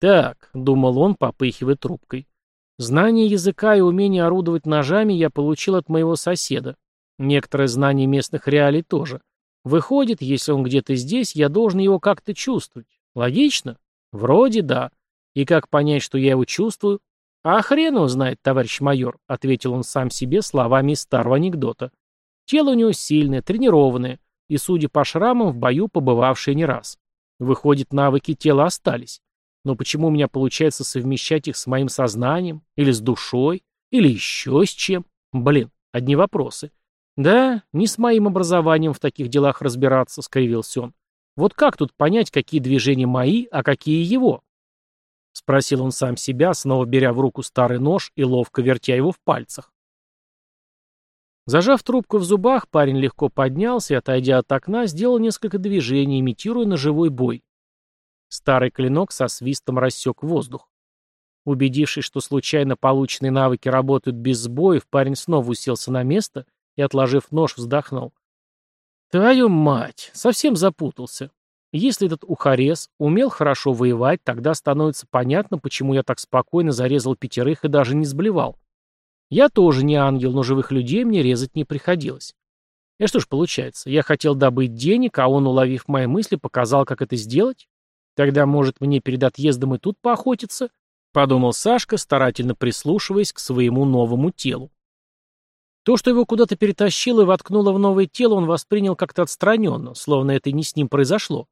«Так», — думал он, попыхивая трубкой, — «знание языка и умение орудовать ножами я получил от моего соседа. Некоторое знание местных реалий тоже. Выходит, если он где-то здесь, я должен его как-то чувствовать. Логично? Вроде да. И как понять, что я его чувствую? А хрен его знает, товарищ майор, ответил он сам себе словами из старого анекдота. Тело у него сильное, тренированное, и, судя по шрамам, в бою побывавшее не раз. Выходит, навыки тела остались. Но почему у меня получается совмещать их с моим сознанием, или с душой, или еще с чем? Блин, одни вопросы. Да, не с моим образованием в таких делах разбираться, скривился он. Вот как тут понять, какие движения мои, а какие его? Спросил он сам себя, снова беря в руку старый нож и ловко вертя его в пальцах. Зажав трубку в зубах, парень легко поднялся и, отойдя от окна, сделал несколько движений, имитируя ножевой бой. Старый клинок со свистом рассек воздух. Убедившись, что случайно полученные навыки работают без сбоев, парень снова уселся на место и, отложив нож, вздохнул. «Твою мать! Совсем запутался. Если этот ухарес умел хорошо воевать, тогда становится понятно, почему я так спокойно зарезал пятерых и даже не сблевал. Я тоже не ангел, но живых людей мне резать не приходилось. И что ж получается, я хотел добыть денег, а он, уловив мои мысли, показал, как это сделать? Тогда, может, мне перед отъездом и тут поохотиться?» — подумал Сашка, старательно прислушиваясь к своему новому телу. То, что его куда-то перетащило и воткнуло в новое тело, он воспринял как-то отстраненно, словно это не с ним произошло.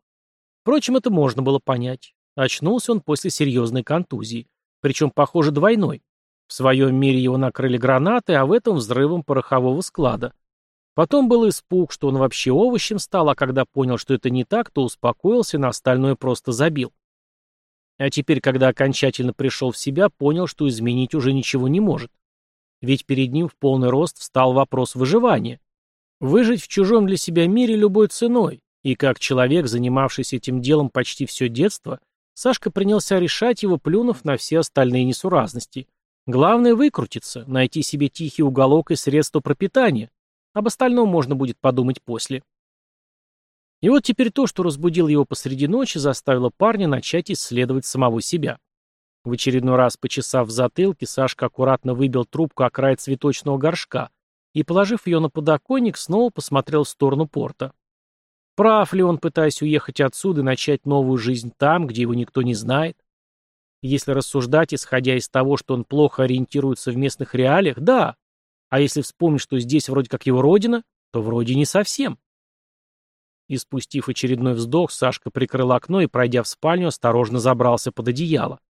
Впрочем, это можно было понять. Очнулся он после серьезной контузии. Причем, похоже, двойной. В своем мире его накрыли гранаты, а в этом взрывом порохового склада. Потом был испуг, что он вообще овощем стал, а когда понял, что это не так, то успокоился и на остальное просто забил. А теперь, когда окончательно пришел в себя, понял, что изменить уже ничего не может. Ведь перед ним в полный рост встал вопрос выживания. Выжить в чужом для себя мире любой ценой. И как человек, занимавшийся этим делом почти все детство, Сашка принялся решать его, плюнув на все остальные несуразности. Главное выкрутиться, найти себе тихий уголок и средства пропитания. Об остальном можно будет подумать после. И вот теперь то, что разбудило его посреди ночи, заставило парня начать исследовать самого себя. В очередной раз, почесав в затылке, Сашка аккуратно выбил трубку о край цветочного горшка и, положив ее на подоконник, снова посмотрел в сторону порта. Прав ли он, пытаясь уехать отсюда и начать новую жизнь там, где его никто не знает? Если рассуждать, исходя из того, что он плохо ориентируется в местных реалиях, да. А если вспомнить, что здесь вроде как его родина, то вроде не совсем. И спустив очередной вздох, Сашка прикрыл окно и, пройдя в спальню, осторожно забрался под одеяло.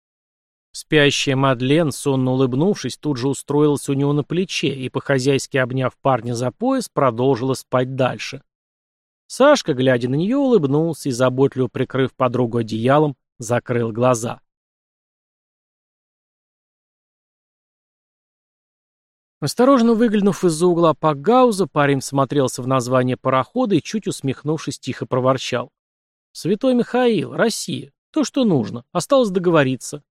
Спящая Мадлен, сонно улыбнувшись, тут же устроилась у него на плече и, по-хозяйски обняв парня за пояс, продолжила спать дальше. Сашка, глядя на нее, улыбнулся и, заботливо прикрыв подругу одеялом, закрыл глаза. Осторожно выглянув из-за угла Пакгауза, парень смотрелся в название парохода и, чуть усмехнувшись, тихо проворчал. «Святой Михаил, Россия. То, что нужно. Осталось договориться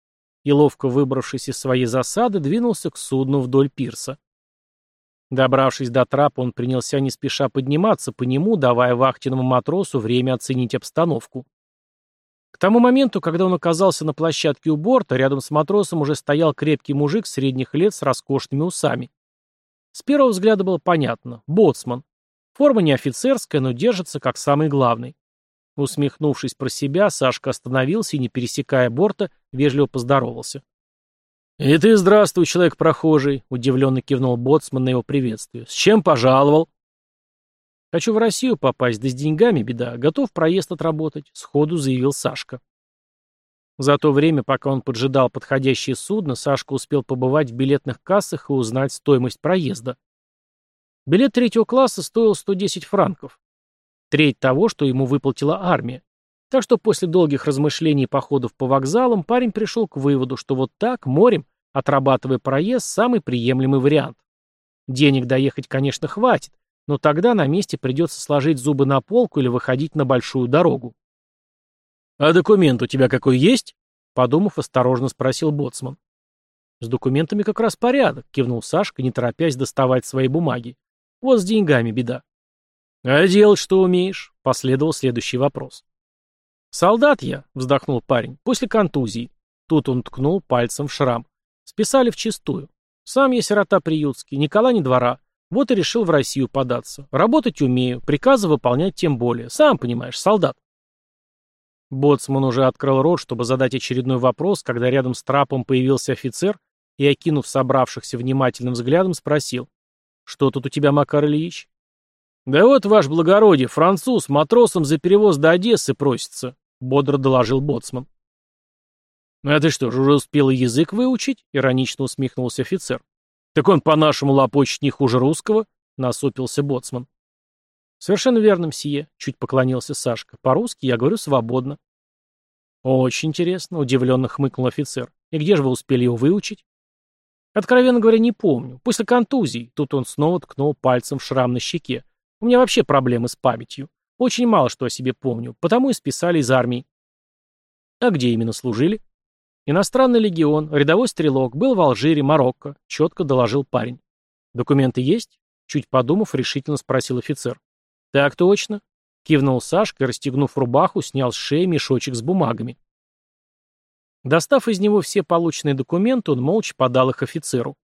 и, ловко выбравшись из своей засады, двинулся к судну вдоль пирса. Добравшись до трапа, он принялся не спеша подниматься по нему, давая вахтенному матросу время оценить обстановку. К тому моменту, когда он оказался на площадке у борта, рядом с матросом уже стоял крепкий мужик средних лет с роскошными усами. С первого взгляда было понятно – боцман. Форма не офицерская, но держится как самый главный. Усмехнувшись про себя, Сашка остановился и, не пересекая борта, вежливо поздоровался. «И ты здравствуй, человек прохожий», — удивленно кивнул Боцман на его приветствие. «С чем пожаловал?» «Хочу в Россию попасть, да с деньгами беда. Готов проезд отработать», — сходу заявил Сашка. За то время, пока он поджидал подходящее судно, Сашка успел побывать в билетных кассах и узнать стоимость проезда. Билет третьего класса стоил 110 франков. Треть того, что ему выплатила армия. Так что после долгих размышлений и походов по вокзалам парень пришел к выводу, что вот так, морем, отрабатывая проезд, самый приемлемый вариант. Денег доехать, конечно, хватит, но тогда на месте придется сложить зубы на полку или выходить на большую дорогу. «А документ у тебя какой есть?» Подумав, осторожно спросил Боцман. «С документами как раз порядок», — кивнул Сашка, не торопясь доставать свои бумаги. Вот с деньгами беда. «А делать что умеешь?» — последовал следующий вопрос. «Солдат я», — вздохнул парень, — «после контузии». Тут он ткнул пальцем в шрам. Списали вчистую. Сам я сирота приютский, Никола не двора. Вот и решил в Россию податься. Работать умею, приказы выполнять тем более. Сам понимаешь, солдат. Боцман уже открыл рот, чтобы задать очередной вопрос, когда рядом с трапом появился офицер и, окинув собравшихся внимательным взглядом, спросил. «Что тут у тебя, Макар Ильич?» «Да вот, ваш благородие, француз матросом за перевоз до Одессы просится», — бодро доложил боцман. «А ты что же, уже успел язык выучить?» — иронично усмехнулся офицер. «Так он по-нашему лопочет не хуже русского?» — насупился боцман. «Совершенно верно, мсье», — чуть поклонился Сашка. «По-русски я говорю свободно». «Очень интересно», — удивленно хмыкнул офицер. «И где же вы успели его выучить?» «Откровенно говоря, не помню. После контузии». Тут он снова ткнул пальцем в шрам на щеке. У меня вообще проблемы с памятью. Очень мало что о себе помню, потому и списали из армии. А где именно служили? Иностранный легион, рядовой стрелок, был в Алжире, Марокко, четко доложил парень. Документы есть? Чуть подумав, решительно спросил офицер. Так точно. Кивнул Сашка расстегнув рубаху, снял с шеи мешочек с бумагами. Достав из него все полученные документы, он молча подал их офицеру.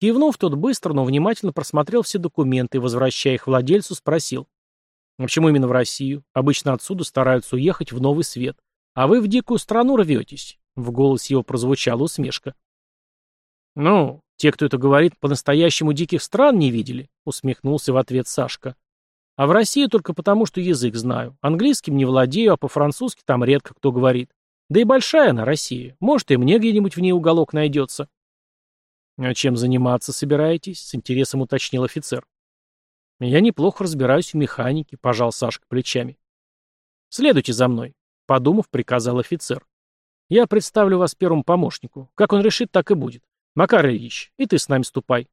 Кивнув, тот быстро, но внимательно просмотрел все документы и, возвращая их владельцу, спросил. «А почему именно в Россию? Обычно отсюда стараются уехать в новый свет. А вы в дикую страну рветесь?» В голосе его прозвучала усмешка. «Ну, те, кто это говорит, по-настоящему диких стран не видели», усмехнулся в ответ Сашка. «А в Россию только потому, что язык знаю. Английским не владею, а по-французски там редко кто говорит. Да и большая она, Россия. Может, и мне где-нибудь в ней уголок найдется». «А чем заниматься собираетесь?» — с интересом уточнил офицер. «Я неплохо разбираюсь в механике», — пожал Сашка плечами. «Следуйте за мной», — подумав, приказал офицер. «Я представлю вас первому помощнику. Как он решит, так и будет. Макар Ильич, и ты с нами ступай».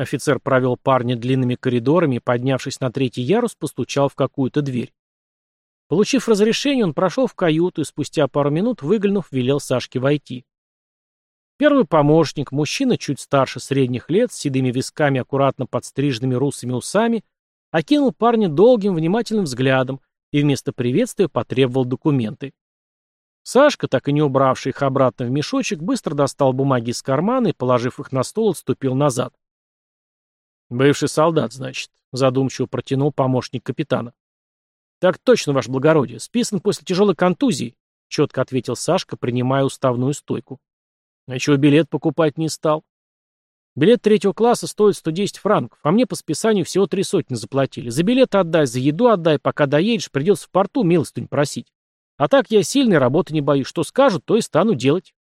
Офицер провел парня длинными коридорами и, поднявшись на третий ярус, постучал в какую-то дверь. Получив разрешение, он прошел в каюту и спустя пару минут, выглянув, велел Сашке войти. Первый помощник, мужчина чуть старше средних лет, с седыми висками, аккуратно подстриженными русыми усами, окинул парня долгим, внимательным взглядом и вместо приветствия потребовал документы. Сашка, так и не убравший их обратно в мешочек, быстро достал бумаги из кармана и, положив их на стол, отступил назад. «Бывший солдат, значит», — задумчиво протянул помощник капитана. «Так точно, ваше благородие, списан после тяжелой контузии», — четко ответил Сашка, принимая уставную стойку. А чего билет покупать не стал? Билет третьего класса стоит 110 франков, а мне по списанию всего три сотни заплатили. За билет отдай, за еду отдай, пока доедешь, придется в порту милостынь просить. А так я сильной работы не боюсь. Что скажут, то и стану делать.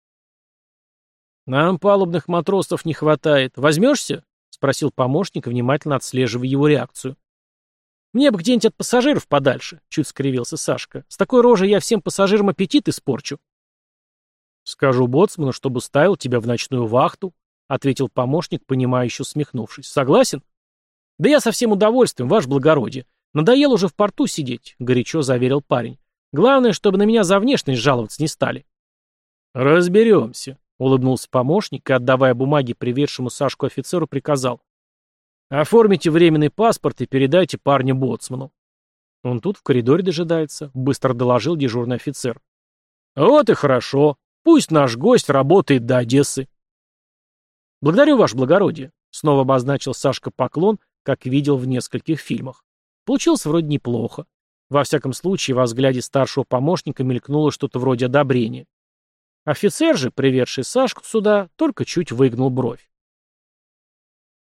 Нам палубных матросов не хватает. Возьмешься? Спросил помощник, внимательно отслеживая его реакцию. Мне бы где-нибудь от пассажиров подальше, чуть скривился Сашка. С такой рожей я всем пассажирам аппетит испорчу. «Скажу боцману, чтобы ставил тебя в ночную вахту», — ответил помощник, понимающе усмехнувшись. «Согласен?» «Да я со всем удовольствием, ваше благородие. Надоело уже в порту сидеть», — горячо заверил парень. «Главное, чтобы на меня за внешность жаловаться не стали». «Разберемся», — улыбнулся помощник и, отдавая бумаги приведшему Сашку офицеру, приказал. «Оформите временный паспорт и передайте парня боцману». «Он тут в коридоре дожидается», — быстро доложил дежурный офицер. «Вот и хорошо», Пусть наш гость работает до Одессы. Благодарю, ваше благородие. Снова обозначил Сашка поклон, как видел в нескольких фильмах. Получился вроде неплохо. Во всяком случае, во взгляде старшего помощника мелькнуло что-то вроде одобрения. Офицер же, приведший Сашку сюда, только чуть выгнул бровь.